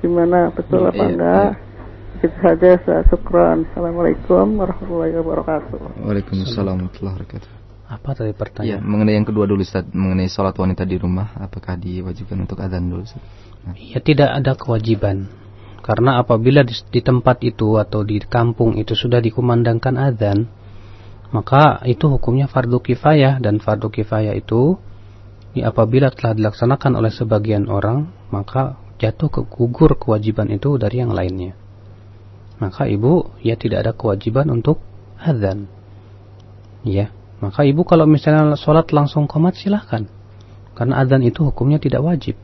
gimana betul apa iya, enggak iya. itu saja saya syukran assalamualaikum warahmatullahi wabarakatuh waalaikumsalam warahmatullahi wabarakatuh apa tadi pertanyaan? Ya, mengenai yang kedua dulu Ustaz, mengenai sholat wanita di rumah, apakah diwajibkan untuk adzan dulu Ustaz? Nah. Ya tidak ada kewajiban. Karena apabila di, di tempat itu atau di kampung itu sudah dikumandangkan adzan, maka itu hukumnya fardu kifayah dan fardu kifayah itu ya, apabila telah dilaksanakan oleh sebagian orang maka jatuh ke gugur kewajiban itu dari yang lainnya maka ibu ya tidak ada kewajiban untuk adzan ya maka ibu kalau misalnya sholat langsung komat silahkan karena adzan itu hukumnya tidak wajib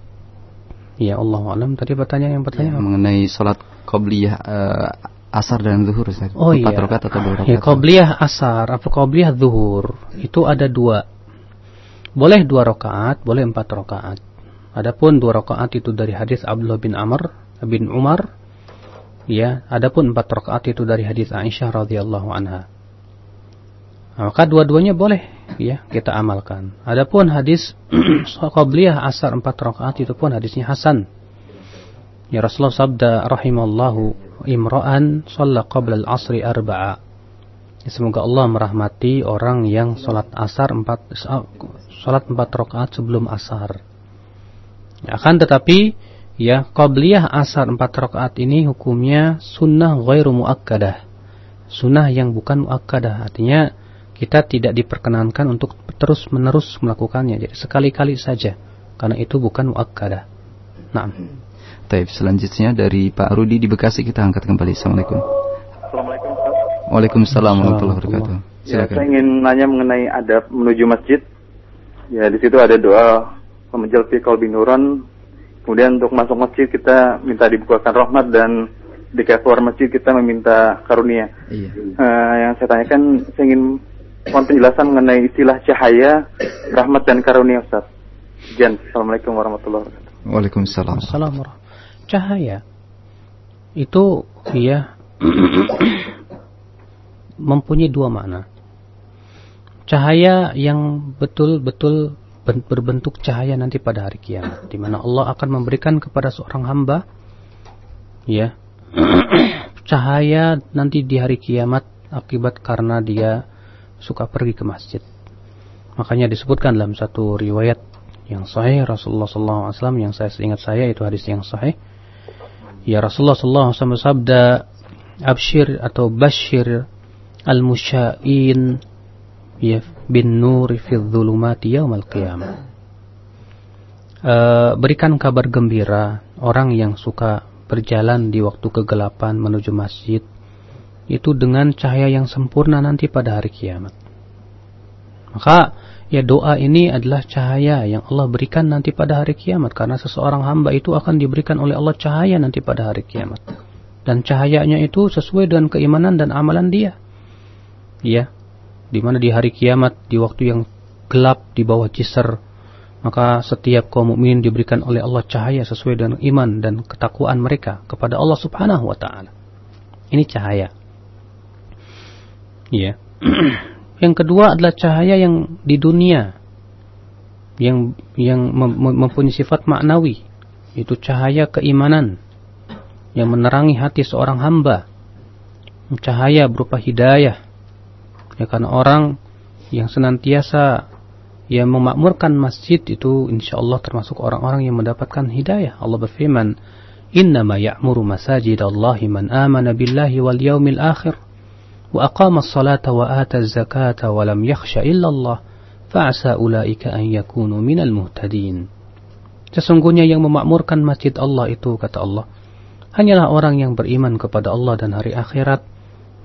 ya Allah alam tadi pertanyaan yang pertanyaan ya, mengenai sholat qobliyah uh, asar dan zuhur Ustaz? Oh Empat iya. rakaat atau dua rakaat? Ya, qobliyah asar atau qobliyah zuhur itu ada dua. Boleh dua rakaat, boleh empat rakaat. Adapun dua rakaat itu dari hadis Abdullah bin Amr bin Umar. Ya, adapun empat rakaat itu dari hadis Aisyah radhiyallahu anha. Maka dua-duanya boleh ya kita amalkan. Adapun hadis qobliyah asar empat rakaat itu pun hadisnya hasan. Ya Rasulullah sabda rahimallahu imra'an shalla qabla al-asri arba'a. Semoga Allah merahmati orang yang sholat asar empat sholat empat rakaat sebelum asar. Ya, akan tetapi ya qabliyah asar empat rakaat ini hukumnya sunnah ghairu muakkadah. Sunnah yang bukan muakkadah artinya kita tidak diperkenankan untuk terus menerus melakukannya. Jadi sekali-kali saja karena itu bukan muakkadah. Nah. Taib selanjutnya dari Pak Rudi di Bekasi kita angkat kembali. Assalamualaikum. Assalamualaikum. Waalaikumsalam warahmatullahi wabarakatuh. Ya, saya ingin nanya mengenai adab menuju masjid. Ya, di situ ada doa pemejal fi qalbi nuran. Kemudian untuk masuk masjid kita minta dibukakan rahmat dan di keluar masjid kita meminta karunia. Iya. Uh, yang saya tanyakan, saya ingin mohon penjelasan mengenai istilah cahaya, rahmat dan karunia Ustaz. Jan, Assalamualaikum warahmatullahi wabarakatuh. Waalaikumsalam. Assalamualaikum cahaya itu ya mempunyai dua makna. Cahaya yang betul-betul berbentuk cahaya nanti pada hari kiamat di mana Allah akan memberikan kepada seorang hamba ya cahaya nanti di hari kiamat akibat karena dia suka pergi ke masjid. Makanya disebutkan dalam satu riwayat yang sahih Rasulullah SAW yang saya ingat saya itu hadis yang sahih ya Rasulullah SAW bersabda abshir atau bashir al-musya'in ya bin fi dhulumati yaumal qiyamah uh, berikan kabar gembira orang yang suka berjalan di waktu kegelapan menuju masjid itu dengan cahaya yang sempurna nanti pada hari kiamat. Maka ya doa ini adalah cahaya yang Allah berikan nanti pada hari kiamat karena seseorang hamba itu akan diberikan oleh Allah cahaya nanti pada hari kiamat. Dan cahayanya itu sesuai dengan keimanan dan amalan dia. Ya di mana di hari kiamat di waktu yang gelap di bawah cisar maka setiap kaum mukminin diberikan oleh Allah cahaya sesuai dengan iman dan ketakwaan mereka kepada Allah Subhanahu wa taala ini cahaya ya Yang kedua adalah cahaya yang di dunia yang yang mempunyai sifat maknawi, itu cahaya keimanan yang menerangi hati seorang hamba. Cahaya berupa hidayah. Ya karena orang yang senantiasa yang memakmurkan masjid itu insya Allah termasuk orang-orang yang mendapatkan hidayah. Allah berfirman, Inna ma ya'muru masajid Allahi man amana billahi wal yaumil akhir wa aqama as-salata wa ata zakata wa lam yakhsha illallah fa'asa ulaika an yakunu minal muhtadin." Sesungguhnya yang memakmurkan masjid Allah itu kata Allah hanyalah orang yang beriman kepada Allah dan hari akhirat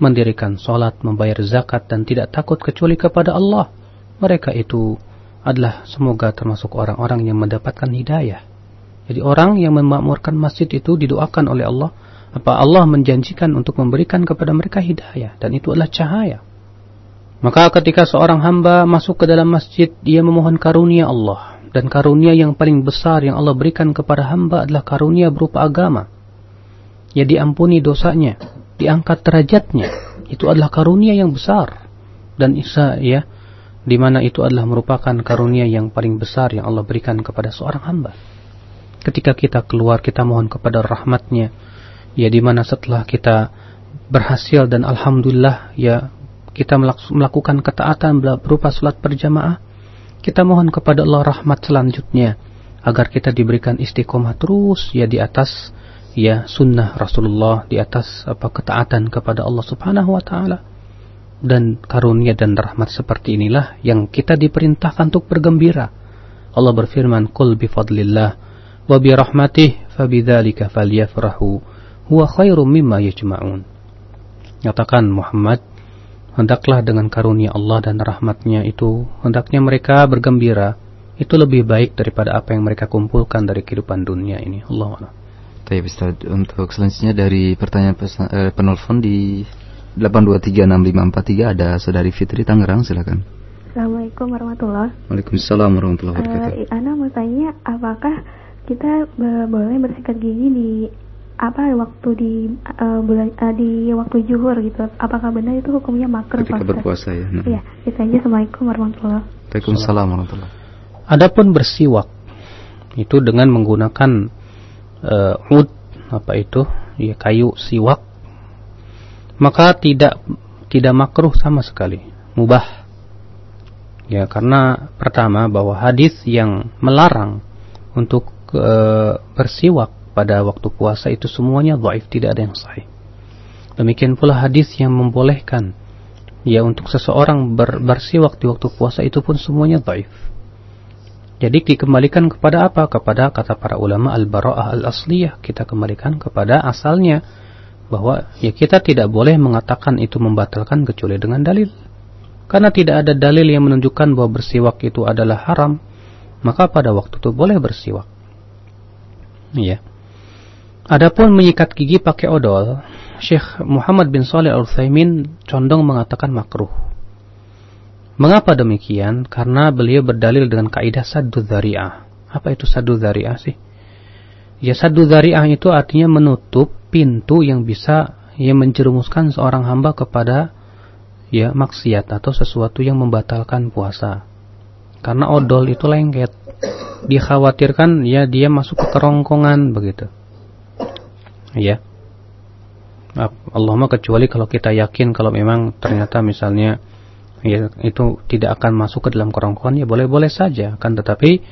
mendirikan sholat, membayar zakat, dan tidak takut kecuali kepada Allah. Mereka itu adalah semoga termasuk orang-orang yang mendapatkan hidayah. Jadi orang yang memakmurkan masjid itu didoakan oleh Allah apa Allah menjanjikan untuk memberikan kepada mereka hidayah dan itu adalah cahaya. Maka ketika seorang hamba masuk ke dalam masjid, dia memohon karunia Allah dan karunia yang paling besar yang Allah berikan kepada hamba adalah karunia berupa agama. Ya diampuni dosanya, diangkat derajatnya. Itu adalah karunia yang besar dan isa ya di mana itu adalah merupakan karunia yang paling besar yang Allah berikan kepada seorang hamba. Ketika kita keluar kita mohon kepada rahmatnya, ya di mana setelah kita berhasil dan alhamdulillah ya kita melakukan ketaatan berupa salat berjamaah kita mohon kepada Allah rahmat selanjutnya agar kita diberikan istiqomah terus ya di atas ya sunnah Rasulullah di atas apa ketaatan kepada Allah Subhanahu wa taala dan karunia dan rahmat seperti inilah yang kita diperintahkan untuk bergembira. Allah berfirman, "Qul bi fadlillah wa bi rahmatih fabidzalika falyafrahu." huwa khairum mimma yajma'un. Nyatakan Muhammad, hendaklah dengan karunia Allah dan rahmatnya itu, hendaknya mereka bergembira, itu lebih baik daripada apa yang mereka kumpulkan dari kehidupan dunia ini. Allah Ustaz, untuk selanjutnya dari pertanyaan eh, penelpon di 8236543 ada Saudari Fitri Tangerang, silakan. Assalamualaikum warahmatullahi Waalaikumsalam warahmatullahi wabarakatuh. Uh, Ana mau tanya, apakah kita boleh bersikat gigi di apa waktu di uh, bulan uh, di waktu zuhur gitu? Apakah benar itu hukumnya makruh ketika berpuasa ya. Nah. iya itu aja. Assalamualaikum warahmatullahi Waalaikumsalam warahmatullahi Adapun bersiwak itu dengan menggunakan uh, ud apa itu ya kayu siwak maka tidak tidak makruh sama sekali mubah ya karena pertama bahwa hadis yang melarang untuk uh, bersiwak pada waktu puasa itu semuanya dhaif, tidak ada yang sahih. Demikian pula hadis yang membolehkan ya untuk seseorang ber, bersiwak di waktu puasa itu pun semuanya dhaif. Jadi dikembalikan kepada apa? Kepada kata para ulama al-bara'ah al-asliyah. Kita kembalikan kepada asalnya bahwa ya kita tidak boleh mengatakan itu membatalkan kecuali dengan dalil. Karena tidak ada dalil yang menunjukkan bahwa bersiwak itu adalah haram, maka pada waktu itu boleh bersiwak. Iya. Adapun menyikat gigi pakai odol, Syekh Muhammad bin Saleh Al-Utsaimin condong mengatakan makruh. Mengapa demikian? Karena beliau berdalil dengan kaidah saddu dzari'ah. Apa itu saddu dzari'ah sih? Ya saddu dzari'ah itu artinya menutup pintu yang bisa yang menjerumuskan seorang hamba kepada ya maksiat atau sesuatu yang membatalkan puasa. Karena odol itu lengket. Dikhawatirkan ya dia masuk ke kerongkongan begitu ya Allahumma kecuali kalau kita yakin kalau memang ternyata misalnya ya itu tidak akan masuk ke dalam kerongkongan ya boleh-boleh saja kan tetapi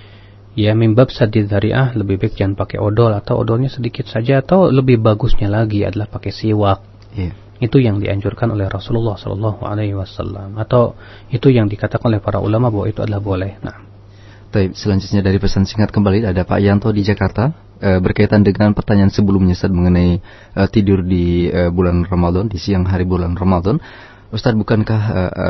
ya mimbab sadid zari'ah lebih baik jangan pakai odol atau odolnya sedikit saja atau lebih bagusnya lagi adalah pakai siwak. Yeah. Itu yang dianjurkan oleh Rasulullah Shallallahu Alaihi Wasallam atau itu yang dikatakan oleh para ulama bahwa itu adalah boleh. Nah. Baik, selanjutnya dari pesan singkat kembali ada Pak Yanto di Jakarta e, berkaitan dengan pertanyaan sebelumnya saat mengenai e, tidur di e, bulan Ramadan di siang hari bulan Ramadan. Ustadz bukankah e, e,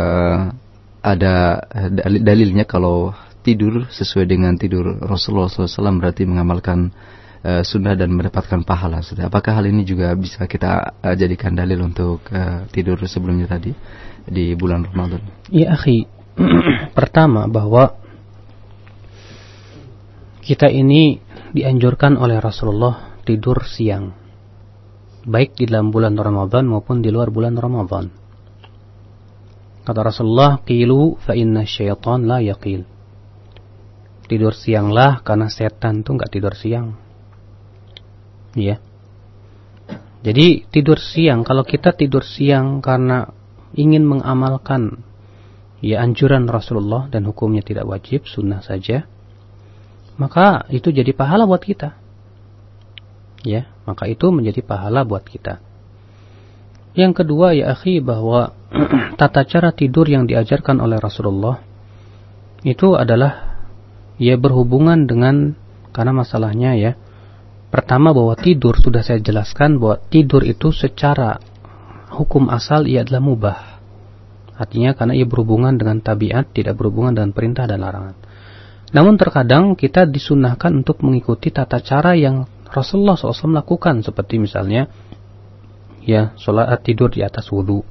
ada dalil dalilnya kalau tidur sesuai dengan tidur Rasulullah SAW berarti mengamalkan uh, sunnah dan mendapatkan pahala. Apakah hal ini juga bisa kita uh, jadikan dalil untuk uh, tidur sebelumnya tadi di bulan Ramadan? Ya, akhi. Pertama bahwa kita ini dianjurkan oleh Rasulullah tidur siang. Baik di dalam bulan Ramadan maupun di luar bulan Ramadan. Kata Rasulullah, "Qilu fa inna syaitan la yaqil." tidur sianglah karena setan tuh nggak tidur siang. Iya. Jadi tidur siang kalau kita tidur siang karena ingin mengamalkan ya anjuran Rasulullah dan hukumnya tidak wajib, sunnah saja, maka itu jadi pahala buat kita. Ya, maka itu menjadi pahala buat kita. Yang kedua ya akhi bahwa tata cara tidur yang diajarkan oleh Rasulullah itu adalah ya berhubungan dengan karena masalahnya ya pertama bahwa tidur sudah saya jelaskan bahwa tidur itu secara hukum asal ia adalah mubah. Artinya karena ia berhubungan dengan tabiat tidak berhubungan dengan perintah dan larangan. Namun terkadang kita disunahkan untuk mengikuti tata cara yang Rasulullah SAW lakukan. Seperti misalnya ya sholat tidur di atas wudhu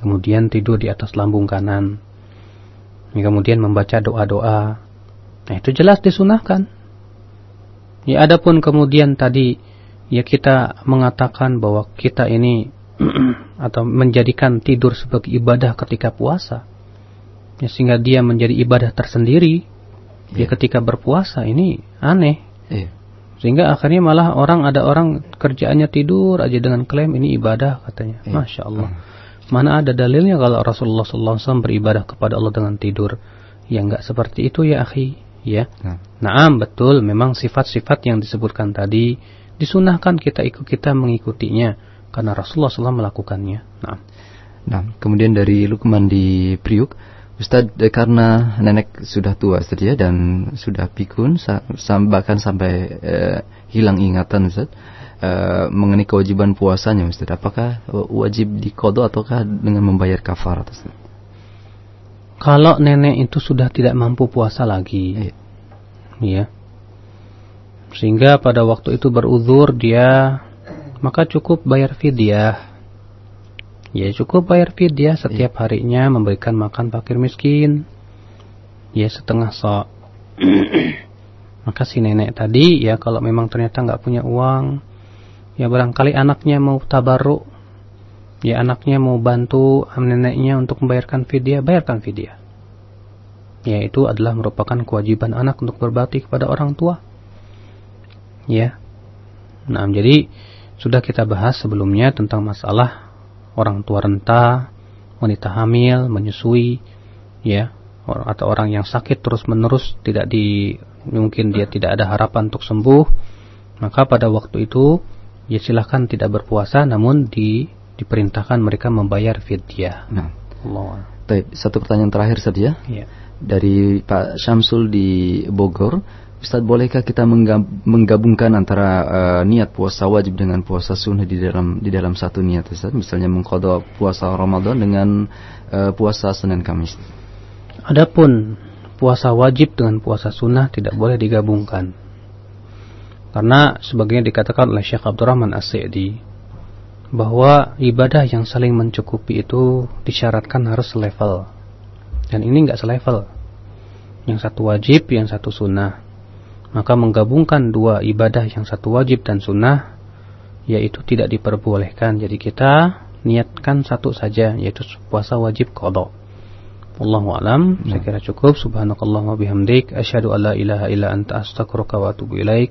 kemudian tidur di atas lambung kanan kemudian membaca doa-doa Nah itu jelas disunahkan. Ya adapun kemudian tadi ya kita mengatakan bahwa kita ini atau menjadikan tidur sebagai ibadah ketika puasa. Ya sehingga dia menjadi ibadah tersendiri ya, ya ketika berpuasa ini aneh. Ya. Sehingga akhirnya malah orang ada orang kerjaannya tidur aja dengan klaim ini ibadah katanya. Ya. Masya Allah. Mana ada dalilnya kalau Rasulullah SAW beribadah kepada Allah dengan tidur? Ya enggak seperti itu ya akhi ya. Nah. Naam betul memang sifat-sifat yang disebutkan tadi disunahkan kita ikut kita mengikutinya karena Rasulullah SAW melakukannya. Nah. Nah, kemudian dari Lukman di Priuk, Ustaz eh, karena nenek sudah tua Ustaz ya dan sudah pikun bahkan sampai eh, hilang ingatan Ustaz eh, mengenai kewajiban puasanya Ustaz. Apakah wajib dikodok ataukah dengan membayar kafarat Ustaz? Kalau nenek itu sudah tidak mampu puasa lagi, ya, sehingga pada waktu itu beruzur dia, maka cukup bayar fidyah. Ya cukup bayar fidyah setiap iya. harinya memberikan makan fakir miskin. Ya setengah sok. maka si nenek tadi ya kalau memang ternyata nggak punya uang, ya barangkali anaknya mau tabaruk ya anaknya mau bantu neneknya untuk membayarkan fidyah, bayarkan fidyah. Yaitu adalah merupakan kewajiban anak untuk berbakti kepada orang tua. Ya. Nah, jadi sudah kita bahas sebelumnya tentang masalah orang tua renta, wanita hamil, menyusui, ya, atau orang yang sakit terus-menerus tidak di mungkin dia tidak ada harapan untuk sembuh, maka pada waktu itu ya silahkan tidak berpuasa namun di diperintahkan mereka membayar fidyah. Nah. Allah. Satu pertanyaan terakhir saja. Ya. Dari Pak Syamsul di Bogor, Ustaz bolehkah kita menggabungkan antara uh, niat puasa wajib dengan puasa sunnah di dalam di dalam satu niat Ustaz? Misalnya mengkodok puasa Ramadan dengan uh, puasa Senin Kamis. Adapun puasa wajib dengan puasa sunnah tidak boleh digabungkan. Karena sebagaimana dikatakan oleh Syekh Abdurrahman As-Sa'di bahwa ibadah yang saling mencukupi itu disyaratkan harus selevel. Dan ini nggak selevel. Yang satu wajib, yang satu sunnah. Maka menggabungkan dua ibadah yang satu wajib dan sunnah, yaitu tidak diperbolehkan. Jadi kita niatkan satu saja, yaitu puasa wajib kodok. Allahu alam, saya kira cukup. Subhanakallah wa bihamdik, asyhadu an la ilaha illa anta astaghfiruka wa atubu ilaik.